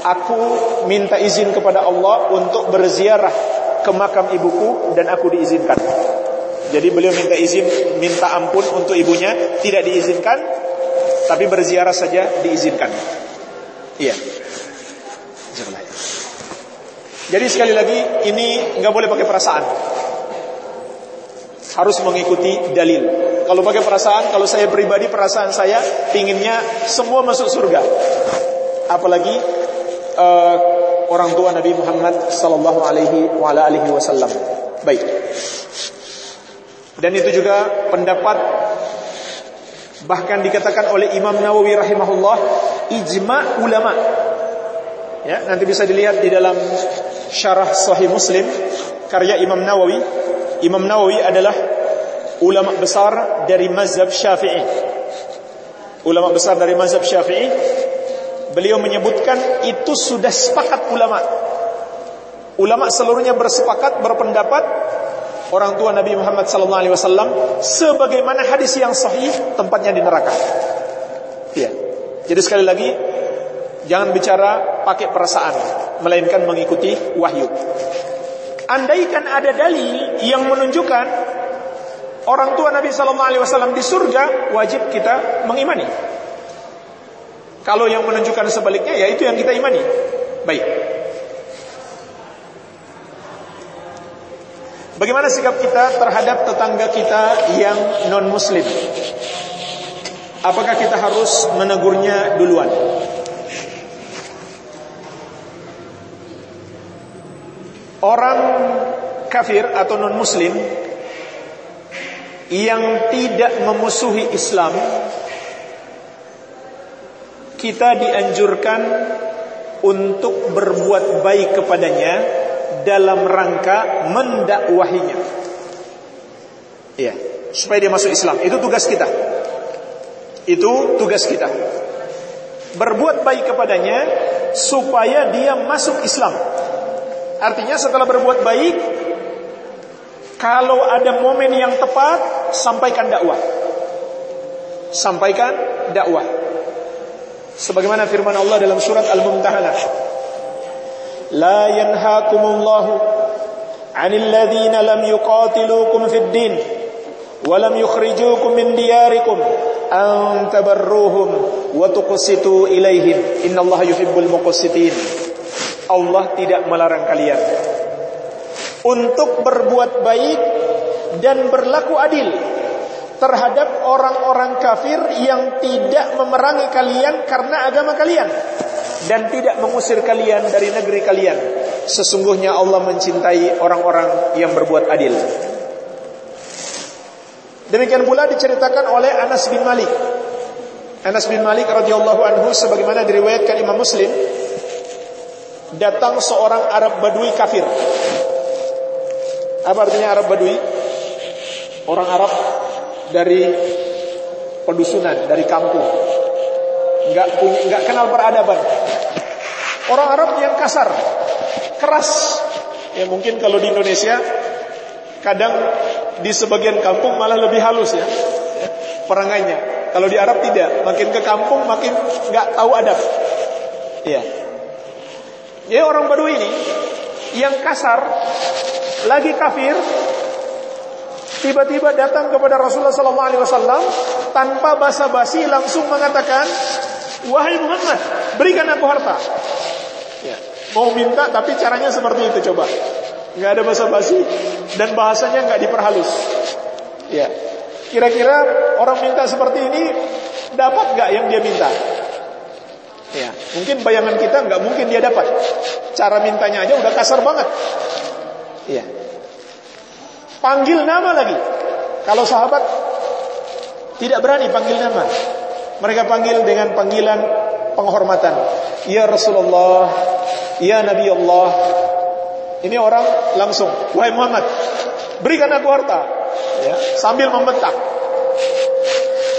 aku minta izin kepada Allah untuk berziarah ke makam ibuku dan aku diizinkan. Jadi beliau minta izin, minta ampun untuk ibunya, tidak diizinkan, tapi berziarah saja diizinkan. Iya. Jadi sekali lagi ini nggak boleh pakai perasaan. Harus mengikuti dalil. Kalau pakai perasaan, kalau saya pribadi perasaan saya pinginnya semua masuk surga. Apalagi uh, orang tua Nabi Muhammad sallallahu alaihi wasallam. Baik. Dan itu juga pendapat bahkan dikatakan oleh Imam Nawawi rahimahullah ijma ulama. Ya, nanti bisa dilihat di dalam Syarah Sahih Muslim karya Imam Nawawi. Imam Nawawi adalah ulama besar dari mazhab Syafi'i. Ulama besar dari mazhab Syafi'i. Beliau menyebutkan itu sudah sepakat ulama. Ulama seluruhnya bersepakat berpendapat orang tua Nabi Muhammad sallallahu alaihi wasallam sebagaimana hadis yang sahih tempatnya di neraka. Iya. Jadi sekali lagi jangan bicara pakai perasaan, melainkan mengikuti wahyu. Andaikan ada dalil yang menunjukkan orang tua Nabi sallallahu alaihi wasallam di surga, wajib kita mengimani. Kalau yang menunjukkan sebaliknya ya itu yang kita imani. Baik. Bagaimana sikap kita terhadap tetangga kita yang non-muslim? Apakah kita harus menegurnya duluan? Orang kafir atau non-muslim yang tidak memusuhi Islam kita dianjurkan untuk berbuat baik kepadanya dalam rangka mendakwahinya. Iya, supaya dia masuk Islam. Itu tugas kita. Itu tugas kita. Berbuat baik kepadanya supaya dia masuk Islam. Artinya setelah berbuat baik, kalau ada momen yang tepat, sampaikan dakwah. Sampaikan dakwah. Sebagaimana firman Allah dalam surat Al-Mumtahanah. لا ينهاكم الله عن الذين لم يقاتلوكم في الدين ولم يخرجوكم من دياركم أن tabarruhum wa tuqsitu إن الله يحب muqsitin. Allah tidak melarang kalian untuk berbuat baik dan berlaku adil terhadap orang-orang kafir yang tidak memerangi kalian karena agama kalian dan tidak mengusir kalian dari negeri kalian. Sesungguhnya Allah mencintai orang-orang yang berbuat adil. Demikian pula diceritakan oleh Anas bin Malik. Anas bin Malik radhiyallahu anhu sebagaimana diriwayatkan Imam Muslim, datang seorang Arab Badui kafir. Apa artinya Arab Badui? Orang Arab dari pedusunan, dari kampung. Enggak punya enggak kenal peradaban. Orang Arab yang kasar, keras. Ya mungkin kalau di Indonesia kadang di sebagian kampung malah lebih halus ya, perangainya. Kalau di Arab tidak, makin ke kampung makin nggak tahu adab. Iya. Jadi orang Badui ini yang kasar, lagi kafir, tiba-tiba datang kepada Rasulullah SAW tanpa basa-basi langsung mengatakan, wahai Muhammad, berikan aku harta. Ya. Mau minta tapi caranya seperti itu coba. Nggak ada basa-basi dan bahasanya nggak diperhalus. Ya. Kira-kira orang minta seperti ini dapat nggak yang dia minta? Ya, mungkin bayangan kita nggak mungkin dia dapat. Cara mintanya aja udah kasar banget. Ya. Panggil nama lagi. Kalau sahabat tidak berani panggil nama. Mereka panggil dengan panggilan penghormatan. Ya Rasulullah, ya Nabi Allah. Ini orang langsung, wahai Muhammad, berikan aku harta. Ya, sambil membentak.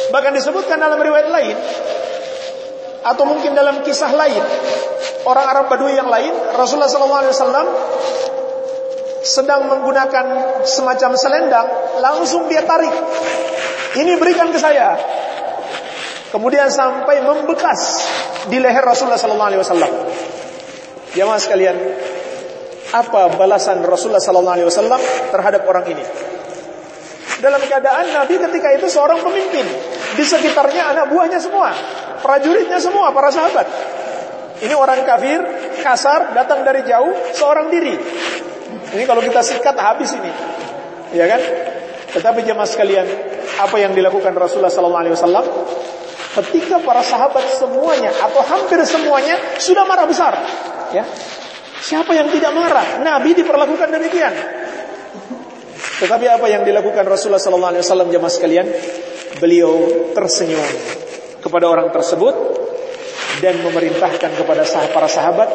Bahkan disebutkan dalam riwayat lain atau mungkin dalam kisah lain, orang Arab Badui yang lain, Rasulullah SAW sedang menggunakan semacam selendang, langsung dia tarik. Ini berikan ke saya. Kemudian sampai membekas di leher Rasulullah sallallahu alaihi wasallam. Jamaah sekalian, apa balasan Rasulullah sallallahu alaihi wasallam terhadap orang ini? Dalam keadaan Nabi ketika itu seorang pemimpin, di sekitarnya anak buahnya semua, prajuritnya semua, para sahabat. Ini orang kafir, kasar, datang dari jauh, seorang diri. Ini kalau kita sikat habis ini. Ya kan? Tetapi jemaah sekalian, apa yang dilakukan Rasulullah sallallahu alaihi wasallam? ketika para sahabat semuanya atau hampir semuanya sudah marah besar. Ya. Siapa yang tidak marah? Nabi diperlakukan demikian. Tetapi apa yang dilakukan Rasulullah sallallahu alaihi wasallam jemaah sekalian? Beliau tersenyum kepada orang tersebut dan memerintahkan kepada para sahabat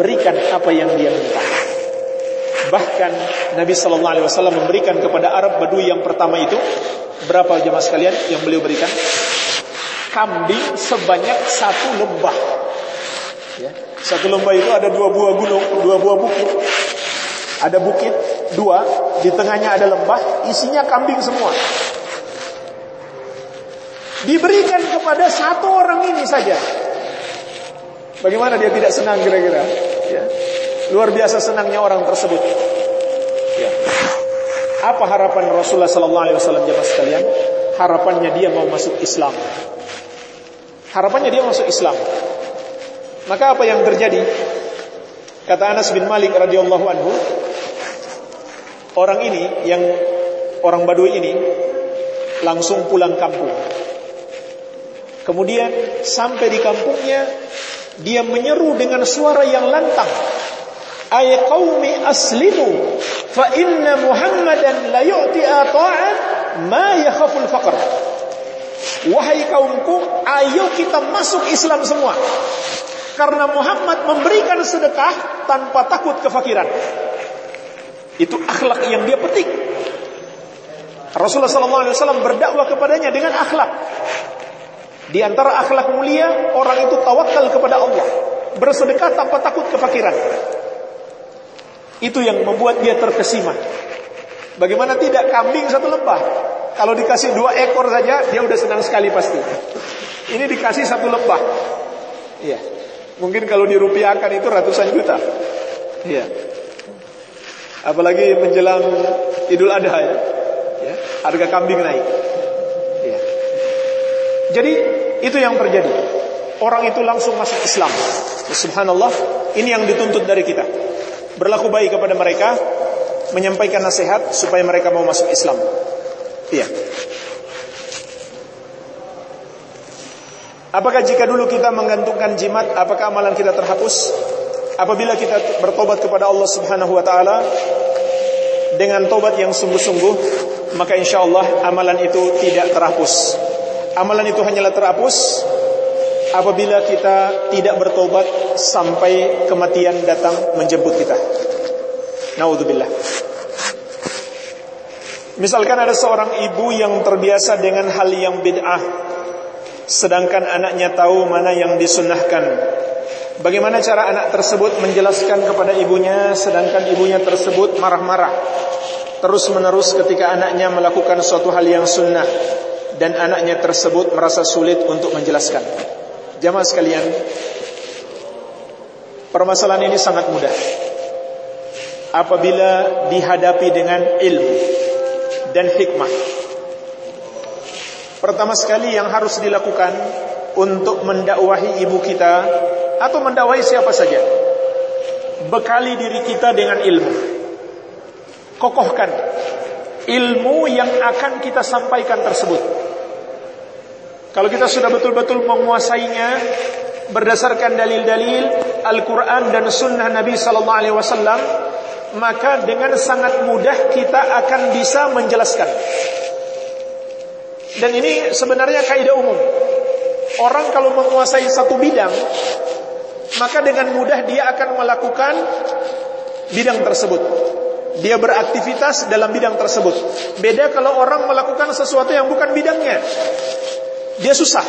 berikan apa yang dia minta. Bahkan Nabi sallallahu alaihi wasallam memberikan kepada Arab Badui yang pertama itu berapa jemaah sekalian yang beliau berikan? kambing sebanyak satu lembah. Ya. Satu lembah itu ada dua buah gunung, dua buah bukit. Ada bukit dua, di tengahnya ada lembah, isinya kambing semua. Diberikan kepada satu orang ini saja. Bagaimana dia tidak senang kira-kira? Ya. Luar biasa senangnya orang tersebut. Ya. Apa harapan Rasulullah Sallallahu Alaihi Wasallam jemaah sekalian? Harapannya dia mau masuk Islam. Harapannya dia masuk Islam. Maka apa yang terjadi? Kata Anas bin Malik radhiyallahu anhu, Orang ini yang orang Baduy ini langsung pulang kampung. Kemudian sampai di kampungnya dia menyeru dengan suara yang lantang. Ay qaumi aslimu fa inna Muhammadan la yu'ti ata'an ma yakhaful faqr. Wahai kaumku, ayo kita masuk Islam semua. Karena Muhammad memberikan sedekah tanpa takut kefakiran. Itu akhlak yang dia petik. Rasulullah SAW berdakwah kepadanya dengan akhlak. Di antara akhlak mulia, orang itu tawakal kepada Allah. Bersedekah tanpa takut kefakiran. Itu yang membuat dia terkesima. Bagaimana tidak kambing satu lembah. Kalau dikasih dua ekor saja, dia udah senang sekali pasti. Ini dikasih satu lembah. Iya. Mungkin kalau dirupiahkan itu ratusan juta. Iya. Apalagi menjelang Idul Adha ya. ya harga kambing naik. Iya. Jadi itu yang terjadi. Orang itu langsung masuk Islam. Subhanallah, ini yang dituntut dari kita. Berlaku baik kepada mereka, menyampaikan nasihat supaya mereka mau masuk Islam. Iya. Apakah jika dulu kita menggantungkan jimat, apakah amalan kita terhapus? Apabila kita bertobat kepada Allah Subhanahu wa taala dengan tobat yang sungguh-sungguh, maka insya Allah amalan itu tidak terhapus. Amalan itu hanyalah terhapus apabila kita tidak bertobat sampai kematian datang menjemput kita. Nauzubillah. Misalkan ada seorang ibu yang terbiasa dengan hal yang bid'ah Sedangkan anaknya tahu mana yang disunahkan Bagaimana cara anak tersebut menjelaskan kepada ibunya Sedangkan ibunya tersebut marah-marah Terus menerus ketika anaknya melakukan suatu hal yang sunnah Dan anaknya tersebut merasa sulit untuk menjelaskan Jamaah sekalian Permasalahan ini sangat mudah Apabila dihadapi dengan ilmu dan hikmah. Pertama sekali yang harus dilakukan untuk mendakwahi ibu kita atau mendakwahi siapa saja. Bekali diri kita dengan ilmu. Kokohkan ilmu yang akan kita sampaikan tersebut. Kalau kita sudah betul-betul menguasainya berdasarkan dalil-dalil Al-Quran dan Sunnah Nabi Sallallahu Alaihi Wasallam, maka dengan sangat mudah kita akan bisa menjelaskan. Dan ini sebenarnya kaidah umum. Orang kalau menguasai satu bidang, maka dengan mudah dia akan melakukan bidang tersebut. Dia beraktivitas dalam bidang tersebut. Beda kalau orang melakukan sesuatu yang bukan bidangnya. Dia susah.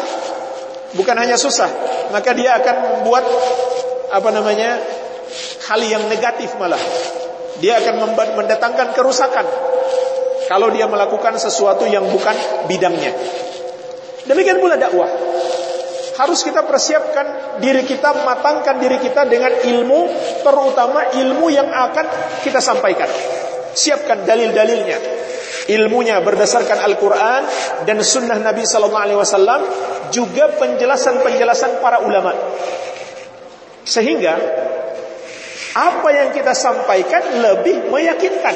Bukan hanya susah, maka dia akan membuat apa namanya? hal yang negatif malah. Dia akan mendatangkan kerusakan kalau dia melakukan sesuatu yang bukan bidangnya. Demikian pula dakwah. Harus kita persiapkan diri kita, matangkan diri kita dengan ilmu, terutama ilmu yang akan kita sampaikan. Siapkan dalil-dalilnya. Ilmunya berdasarkan Al-Quran dan Sunnah Nabi Sallallahu Alaihi Wasallam, juga penjelasan-penjelasan para ulama. Sehingga apa yang kita sampaikan lebih meyakinkan.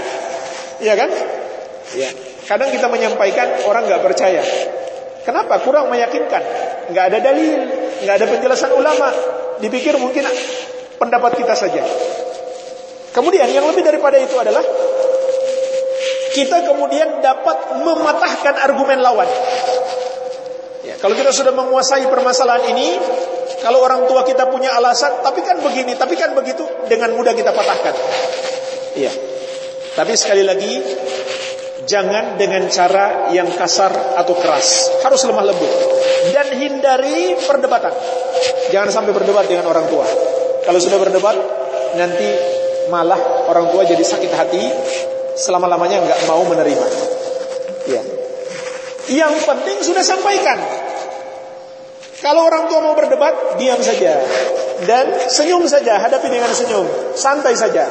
Ya kan? Ya. Kadang kita menyampaikan orang nggak percaya. Kenapa? Kurang meyakinkan. Nggak ada dalil, nggak ada penjelasan ulama. Dipikir mungkin pendapat kita saja. Kemudian yang lebih daripada itu adalah kita kemudian dapat mematahkan argumen lawan. Ya, kalau kita sudah menguasai permasalahan ini, kalau orang tua kita punya alasan, tapi kan begini, tapi kan begitu, dengan mudah kita patahkan. Iya. Tapi sekali lagi, jangan dengan cara yang kasar atau keras. Harus lemah lembut. Dan hindari perdebatan. Jangan sampai berdebat dengan orang tua. Kalau sudah berdebat, nanti malah orang tua jadi sakit hati, selama-lamanya nggak mau menerima. Iya. Yang penting sudah sampaikan. Kalau orang tua mau berdebat, diam saja. Dan senyum saja, hadapi dengan senyum. Santai saja.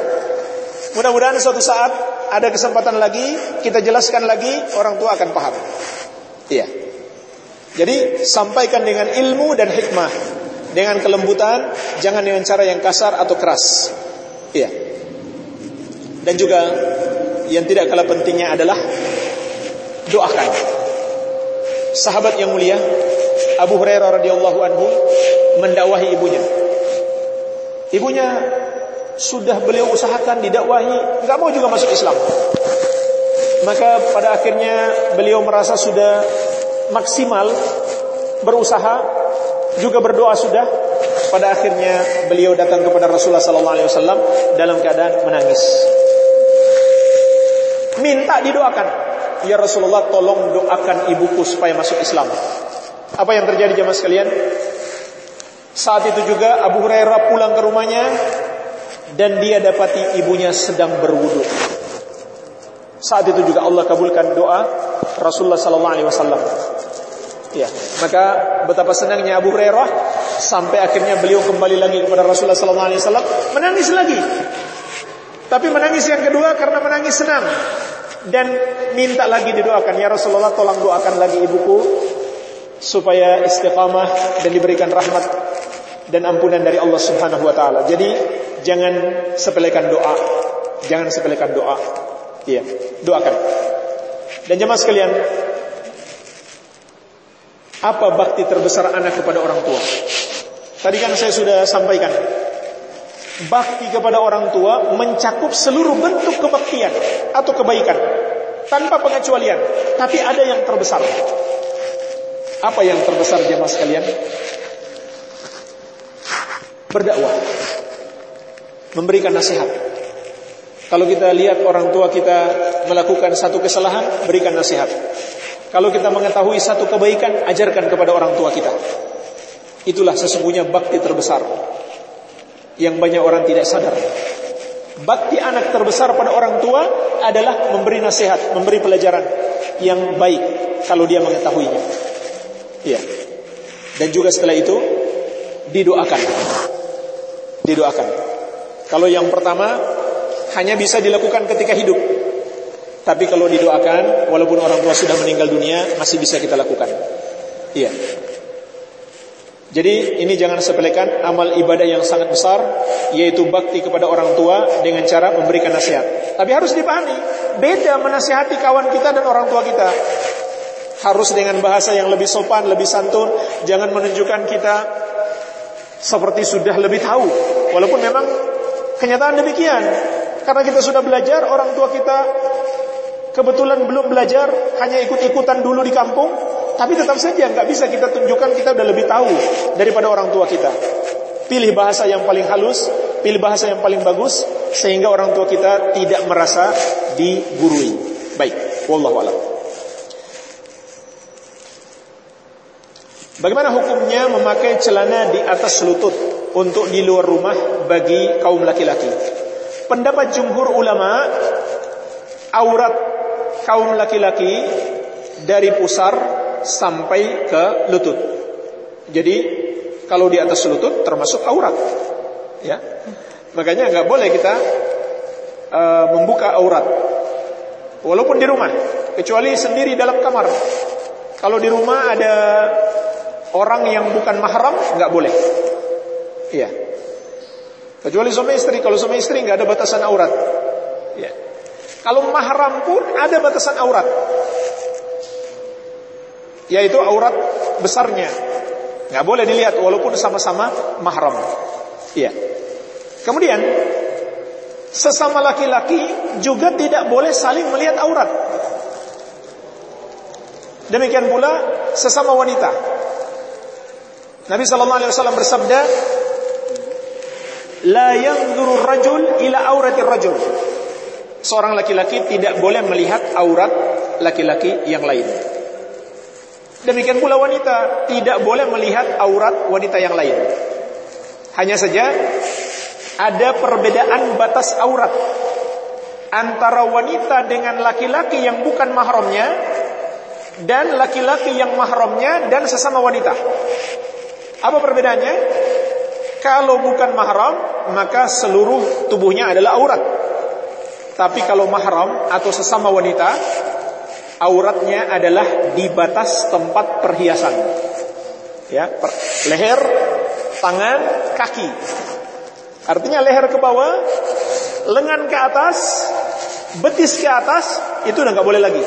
Mudah-mudahan suatu saat ada kesempatan lagi, kita jelaskan lagi, orang tua akan paham. Iya. Jadi sampaikan dengan ilmu dan hikmah. Dengan kelembutan, jangan dengan cara yang kasar atau keras. Iya. Dan juga yang tidak kalah pentingnya adalah doakan. Sahabat yang mulia Abu Hurairah radhiyallahu anhu mendakwahi ibunya. Ibunya sudah beliau usahakan didakwahi, nggak mau juga masuk Islam. Maka pada akhirnya beliau merasa sudah maksimal berusaha, juga berdoa sudah. Pada akhirnya beliau datang kepada Rasulullah wasallam dalam keadaan menangis. Minta didoakan. Ya Rasulullah tolong doakan ibuku supaya masuk Islam. Apa yang terjadi jemaah sekalian? Saat itu juga Abu Hurairah pulang ke rumahnya dan dia dapati ibunya sedang berwudu. Saat itu juga Allah kabulkan doa Rasulullah sallallahu alaihi wasallam. Ya, maka betapa senangnya Abu Hurairah sampai akhirnya beliau kembali lagi kepada Rasulullah sallallahu alaihi wasallam menangis lagi. Tapi menangis yang kedua karena menangis senang dan minta lagi didoakan ya Rasulullah tolong doakan lagi ibuku supaya istiqamah dan diberikan rahmat dan ampunan dari Allah Subhanahu wa taala. Jadi jangan sepelekan doa. Jangan sepelekan doa. Iya, doakan. Dan jemaah sekalian, apa bakti terbesar anak kepada orang tua? Tadi kan saya sudah sampaikan. Bakti kepada orang tua mencakup seluruh bentuk kebaktian atau kebaikan tanpa pengecualian. Tapi ada yang terbesar. Apa yang terbesar jemaah sekalian? Berdakwah. Memberikan nasihat. Kalau kita lihat orang tua kita melakukan satu kesalahan, berikan nasihat. Kalau kita mengetahui satu kebaikan, ajarkan kepada orang tua kita. Itulah sesungguhnya bakti terbesar yang banyak orang tidak sadar. Bakti anak terbesar pada orang tua adalah memberi nasihat, memberi pelajaran yang baik kalau dia mengetahuinya. Iya. Dan juga setelah itu didoakan. Didoakan. Kalau yang pertama hanya bisa dilakukan ketika hidup. Tapi kalau didoakan walaupun orang tua sudah meninggal dunia masih bisa kita lakukan. Iya. Jadi ini jangan sepelekan amal ibadah yang sangat besar yaitu bakti kepada orang tua dengan cara memberikan nasihat. Tapi harus dipahami, beda menasihati kawan kita dan orang tua kita. Harus dengan bahasa yang lebih sopan, lebih santun, jangan menunjukkan kita seperti sudah lebih tahu. Walaupun memang kenyataan demikian. Karena kita sudah belajar, orang tua kita kebetulan belum belajar, hanya ikut-ikutan dulu di kampung, tapi tetap saja nggak bisa kita tunjukkan kita udah lebih tahu daripada orang tua kita. Pilih bahasa yang paling halus, pilih bahasa yang paling bagus, sehingga orang tua kita tidak merasa digurui. Baik, wallahu a'lam. Bagaimana hukumnya memakai celana di atas lutut untuk di luar rumah bagi kaum laki-laki? Pendapat jumhur ulama, aurat kaum laki-laki dari pusar sampai ke lutut. Jadi kalau di atas lutut termasuk aurat. Ya. Makanya nggak boleh kita uh, membuka aurat. Walaupun di rumah, kecuali sendiri dalam kamar. Kalau di rumah ada orang yang bukan mahram nggak boleh. Iya. Kecuali suami istri. Kalau suami istri nggak ada batasan aurat. Iya. Kalau mahram pun ada batasan aurat. Yaitu aurat besarnya. Nggak boleh dilihat walaupun sama-sama mahram. Iya. Kemudian sesama laki-laki juga tidak boleh saling melihat aurat. Demikian pula sesama wanita. Nabi sallallahu alaihi wasallam bersabda, "La yanzuru rajul ila auratir rajul." Seorang laki-laki tidak boleh melihat aurat laki-laki yang lain. Demikian pula wanita tidak boleh melihat aurat wanita yang lain. Hanya saja ada perbedaan batas aurat antara wanita dengan laki-laki yang bukan mahramnya dan laki-laki yang mahramnya dan sesama wanita. Apa perbedaannya? Kalau bukan mahram, maka seluruh tubuhnya adalah aurat. Tapi kalau mahram atau sesama wanita, auratnya adalah di batas tempat perhiasan. Ya, per, leher, tangan, kaki. Artinya leher ke bawah, lengan ke atas, betis ke atas itu udah nggak boleh lagi.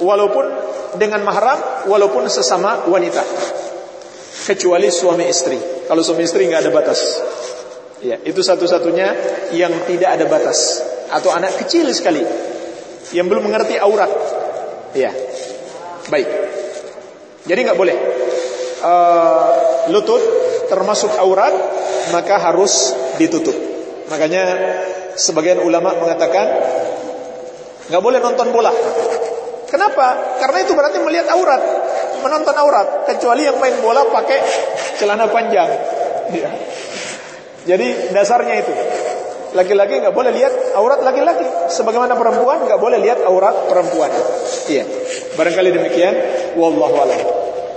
Walaupun dengan mahram, walaupun sesama wanita. Kecuali suami istri. Kalau suami istri nggak ada batas. Ya, itu satu-satunya yang tidak ada batas atau anak kecil sekali yang belum mengerti aurat. Ya. Baik. Jadi nggak boleh. Uh, lutut termasuk aurat maka harus ditutup. Makanya sebagian ulama mengatakan nggak boleh nonton bola. Kenapa? Karena itu berarti melihat aurat, menonton aurat. Kecuali yang main bola pakai celana panjang. Ya. Jadi dasarnya itu. Laki-laki nggak boleh lihat aurat laki-laki, sebagaimana perempuan nggak boleh lihat aurat perempuan. Iya. Barangkali demikian. Wallahu a'lam.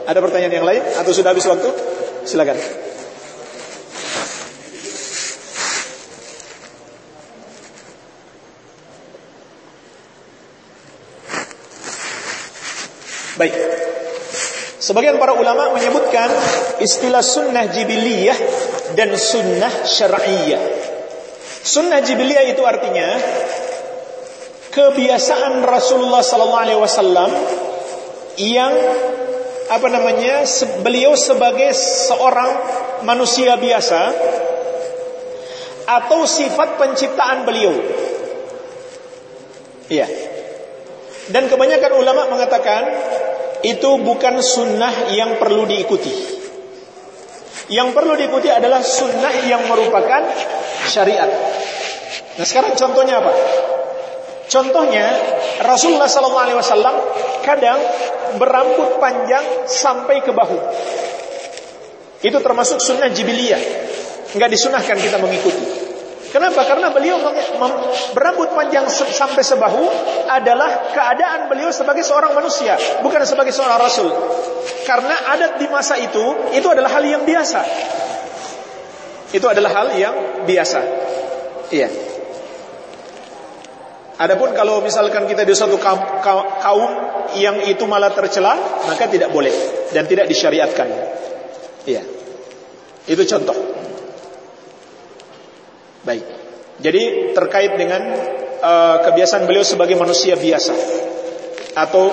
Ada pertanyaan yang lain atau sudah habis waktu? Silakan. Baik. Sebagian para ulama menyebutkan istilah sunnah jibiliyah dan sunnah syar'iyah. Sunnah jibiliyah itu artinya kebiasaan Rasulullah sallallahu alaihi wasallam yang apa namanya beliau sebagai seorang manusia biasa atau sifat penciptaan beliau. Iya. Dan kebanyakan ulama mengatakan itu bukan sunnah yang perlu diikuti. Yang perlu diikuti adalah sunnah yang merupakan syariat. Nah sekarang contohnya apa? Contohnya Rasulullah SAW kadang berambut panjang sampai ke bahu. Itu termasuk sunnah jibiliyah. Enggak disunahkan kita mengikuti. Kenapa? Karena beliau berambut panjang sampai sebahu adalah keadaan beliau sebagai seorang manusia, bukan sebagai seorang rasul. Karena adat di masa itu itu adalah hal yang biasa. Itu adalah hal yang biasa. Iya. Adapun kalau misalkan kita di suatu kaum yang itu malah tercela, maka tidak boleh dan tidak disyariatkan. Iya. Itu contoh. Baik. Jadi terkait dengan uh, kebiasaan beliau sebagai manusia biasa atau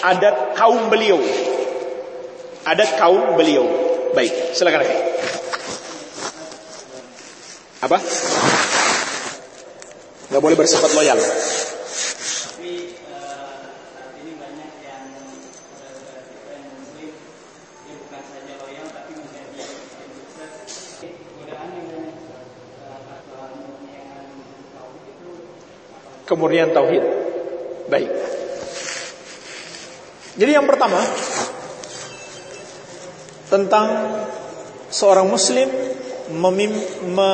adat kaum beliau. Adat kaum beliau. Baik, silakan. Apa? Gak boleh bersifat loyal. Kemurnian tauhid. Baik. Jadi yang pertama tentang seorang muslim memim, me,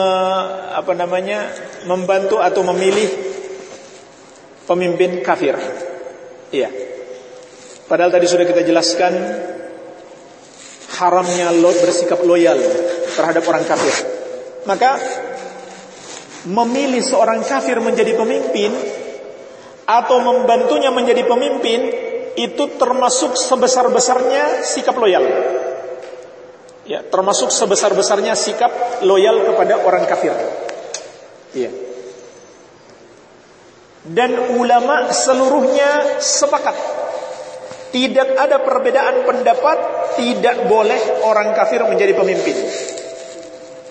apa namanya membantu atau memilih pemimpin kafir. Iya. Padahal tadi sudah kita jelaskan haramnya lo bersikap loyal terhadap orang kafir. Maka memilih seorang kafir menjadi pemimpin atau membantunya menjadi pemimpin itu termasuk sebesar-besarnya sikap loyal. Ya, termasuk sebesar-besarnya sikap loyal kepada orang kafir. Ya. Dan ulama seluruhnya sepakat tidak ada perbedaan pendapat, tidak boleh orang kafir menjadi pemimpin.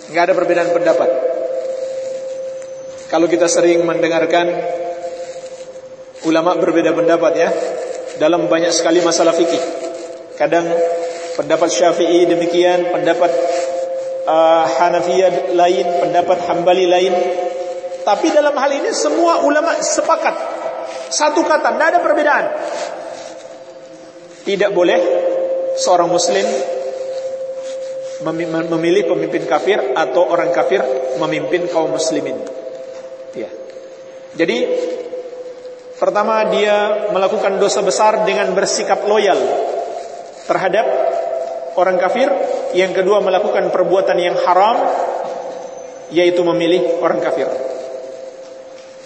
Enggak ada perbedaan pendapat. Kalau kita sering mendengarkan ulama berbeda pendapat ya dalam banyak sekali masalah fikih. Kadang pendapat Syafi'i demikian, pendapat uh, Hanafiyah lain, pendapat Hambali lain. Tapi dalam hal ini semua ulama sepakat satu kata, tidak ada perbedaan. Tidak boleh seorang muslim memilih pemimpin kafir atau orang kafir memimpin kaum muslimin. Ya. Jadi pertama dia melakukan dosa besar dengan bersikap loyal terhadap orang kafir, yang kedua melakukan perbuatan yang haram yaitu memilih orang kafir.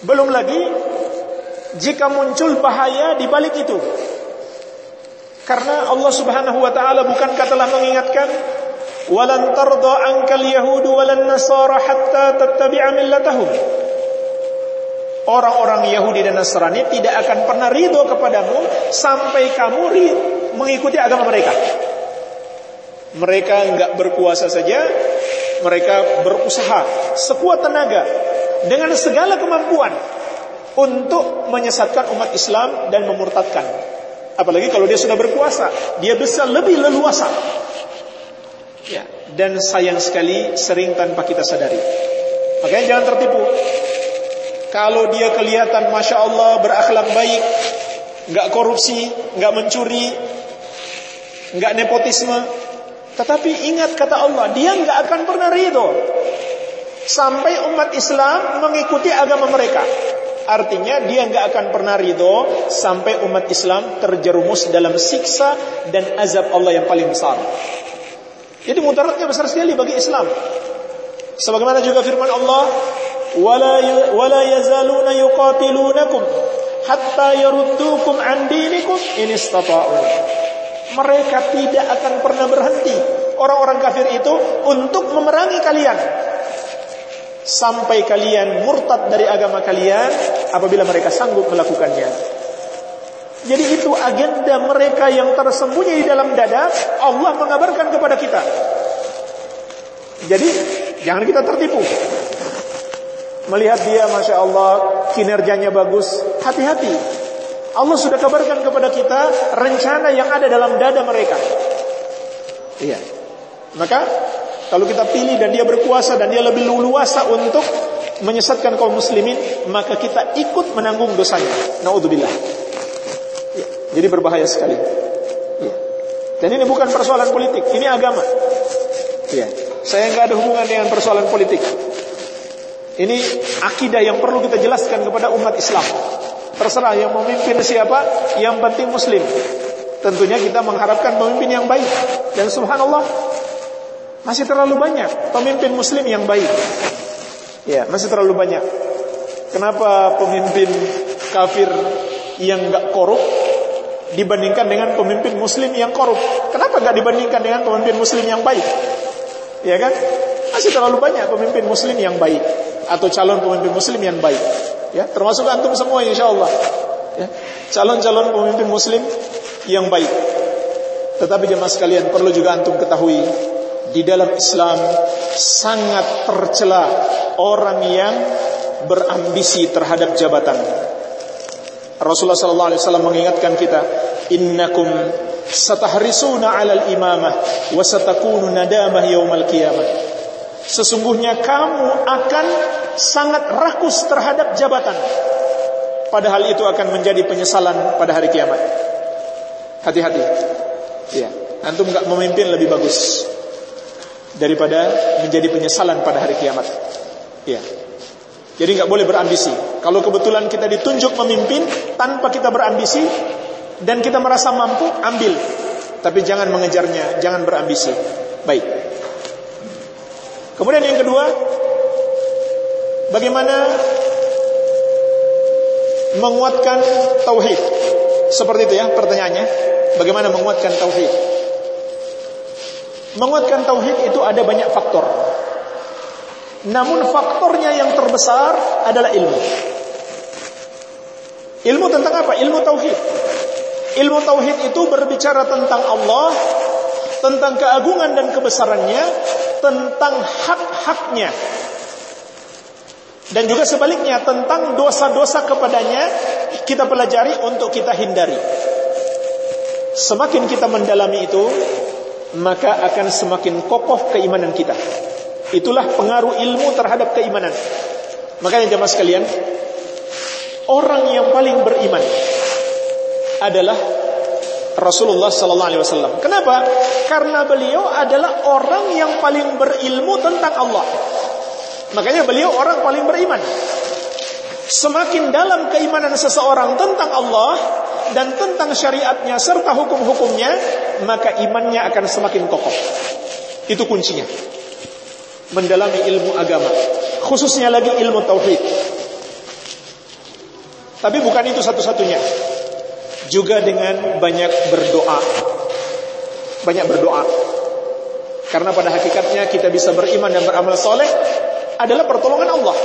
Belum lagi jika muncul bahaya di balik itu. Karena Allah Subhanahu wa taala bukankah telah mengingatkan walan tarda ankal yahudu walan nasara hatta tattabi'a millatahum Orang-orang Yahudi dan Nasrani tidak akan pernah ridho kepadamu sampai kamu mengikuti agama mereka. Mereka enggak berkuasa saja, mereka berusaha sekuat tenaga dengan segala kemampuan untuk menyesatkan umat Islam dan memurtadkan. Apalagi kalau dia sudah berkuasa, dia bisa lebih leluasa. Ya, dan sayang sekali sering tanpa kita sadari. Makanya jangan tertipu. Kalau dia kelihatan Masya Allah berakhlak baik nggak korupsi, nggak mencuri nggak nepotisme. Tetapi ingat kata Allah Dia nggak akan pernah ridho Sampai umat Islam mengikuti agama mereka. Artinya dia nggak akan pernah ridho Sampai umat Islam terjerumus dalam siksa Dan azab Allah yang paling besar. Jadi mudaratnya besar sekali bagi Islam. Sebagaimana juga firman Allah wala yazaluna yuqatilunakum hatta yaruddukum an dinikum in istata'u. Mereka tidak akan pernah berhenti orang-orang kafir itu untuk memerangi kalian sampai kalian murtad dari agama kalian apabila mereka sanggup melakukannya. Jadi itu agenda mereka yang tersembunyi di dalam dada Allah mengabarkan kepada kita. Jadi jangan kita tertipu melihat dia Masya Allah kinerjanya bagus, hati-hati. Allah sudah kabarkan kepada kita rencana yang ada dalam dada mereka. Iya. Maka kalau kita pilih dan dia berkuasa dan dia lebih luasa untuk menyesatkan kaum muslimin, maka kita ikut menanggung dosanya. Naudzubillah. Ya. Jadi berbahaya sekali. Ya. Dan ini bukan persoalan politik, ini agama. Ya. Saya nggak ada hubungan dengan persoalan politik. Ini akidah yang perlu kita jelaskan kepada umat Islam. Terserah yang memimpin siapa, yang penting muslim. Tentunya kita mengharapkan pemimpin yang baik. Dan subhanallah, masih terlalu banyak pemimpin muslim yang baik. Ya, masih terlalu banyak. Kenapa pemimpin kafir yang gak korup dibandingkan dengan pemimpin muslim yang korup? Kenapa gak dibandingkan dengan pemimpin muslim yang baik? Ya kan? Masih terlalu banyak pemimpin muslim yang baik atau calon pemimpin muslim yang baik. Ya, termasuk antum semua insyaallah. Ya, calon-calon pemimpin muslim yang baik. Tetapi jemaah sekalian perlu juga antum ketahui di dalam Islam sangat tercela orang yang berambisi terhadap jabatan. Rasulullah sallallahu alaihi wasallam mengingatkan kita, "Innakum satahrisuna 'alal imamah wa satakunu nadamah yaumal qiyamah." Sesungguhnya kamu akan sangat rakus terhadap jabatan. Padahal itu akan menjadi penyesalan pada hari kiamat. Hati-hati. Ya, antum nggak memimpin lebih bagus daripada menjadi penyesalan pada hari kiamat. Ya. Jadi nggak boleh berambisi. Kalau kebetulan kita ditunjuk memimpin tanpa kita berambisi dan kita merasa mampu, ambil. Tapi jangan mengejarnya, jangan berambisi. Baik. Kemudian yang kedua, bagaimana menguatkan tauhid? Seperti itu ya pertanyaannya. Bagaimana menguatkan tauhid? Menguatkan tauhid itu ada banyak faktor. Namun faktornya yang terbesar adalah ilmu. Ilmu tentang apa? Ilmu tauhid. Ilmu tauhid itu berbicara tentang Allah, tentang keagungan dan kebesarannya, tentang hak-haknya. Dan juga sebaliknya tentang dosa-dosa kepadanya kita pelajari untuk kita hindari. Semakin kita mendalami itu, maka akan semakin kokoh keimanan kita. Itulah pengaruh ilmu terhadap keimanan. Makanya jemaah sekalian, orang yang paling beriman adalah Rasulullah sallallahu alaihi wasallam. Kenapa? Karena beliau adalah orang yang paling berilmu tentang Allah. Makanya beliau orang paling beriman. Semakin dalam keimanan seseorang tentang Allah dan tentang syariatnya serta hukum-hukumnya, maka imannya akan semakin kokoh. Itu kuncinya. Mendalami ilmu agama, khususnya lagi ilmu tauhid. Tapi bukan itu satu-satunya juga dengan banyak berdoa. Banyak berdoa. Karena pada hakikatnya kita bisa beriman dan beramal soleh adalah pertolongan Allah.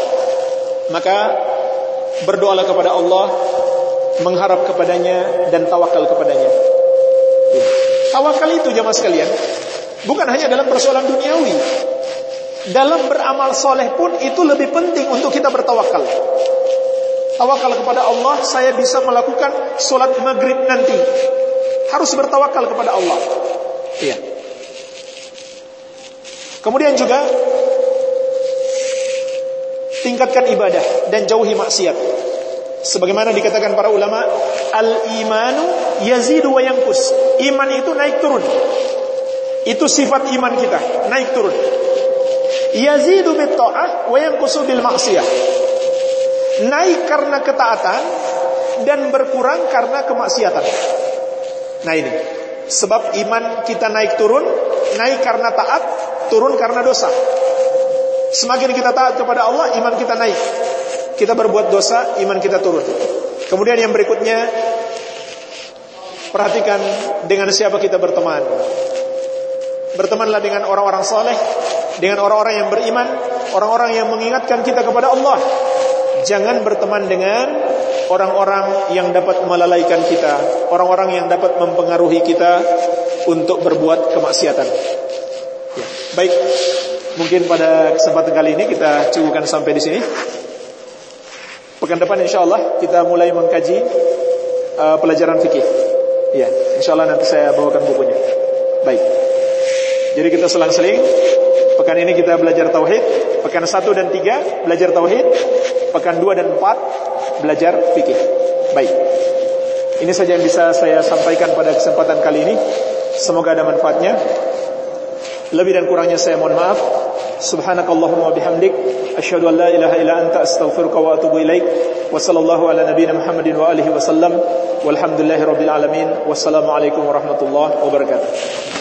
Maka berdoalah kepada Allah, mengharap kepadanya dan tawakal kepadanya. Ya. Tawakal itu jemaah sekalian, bukan hanya dalam persoalan duniawi. Dalam beramal soleh pun itu lebih penting untuk kita bertawakal. Tawakal kepada Allah, saya bisa melakukan solat maghrib nanti. Harus bertawakal kepada Allah. Iya. Kemudian juga tingkatkan ibadah dan jauhi maksiat. Sebagaimana dikatakan para ulama, al-imanu yazidu wa yanqus. Iman itu naik turun. Itu sifat iman kita, naik turun. Yazidu bit ta'ah wa yanqusu bil maksiyah. Naik karena ketaatan dan berkurang karena kemaksiatan. Nah ini. Sebab iman kita naik turun, naik karena taat, turun karena dosa. Semakin kita taat kepada Allah, iman kita naik. Kita berbuat dosa, iman kita turun. Kemudian yang berikutnya, perhatikan dengan siapa kita berteman. Bertemanlah dengan orang-orang soleh, dengan orang-orang yang beriman, orang-orang yang mengingatkan kita kepada Allah. Jangan berteman dengan orang-orang yang dapat melalaikan kita, orang-orang yang dapat mempengaruhi kita untuk berbuat kemaksiatan. Ya. Baik, mungkin pada kesempatan kali ini kita cukupkan sampai di sini. Pekan depan insya Allah kita mulai mengkaji uh, pelajaran fikih. Ya, insya Allah nanti saya bawakan bukunya. Baik. Jadi kita selang-seling. Pekan ini kita belajar tauhid. Pekan 1 dan 3 belajar tauhid. Pekan 2 dan 4 belajar fikih. Baik. Ini saja yang bisa saya sampaikan pada kesempatan kali ini. Semoga ada manfaatnya. Lebih dan kurangnya saya mohon maaf. Subhanakallahumma bihamdik asyhadu an la ilaha illa anta astaghfiruka wa atubu ilaik. Wa sallallahu ala nabiyyina Muhammadin wa alihi wasallam. Walhamdulillahirabbil alamin. Wassalamu alaikum warahmatullahi wabarakatuh.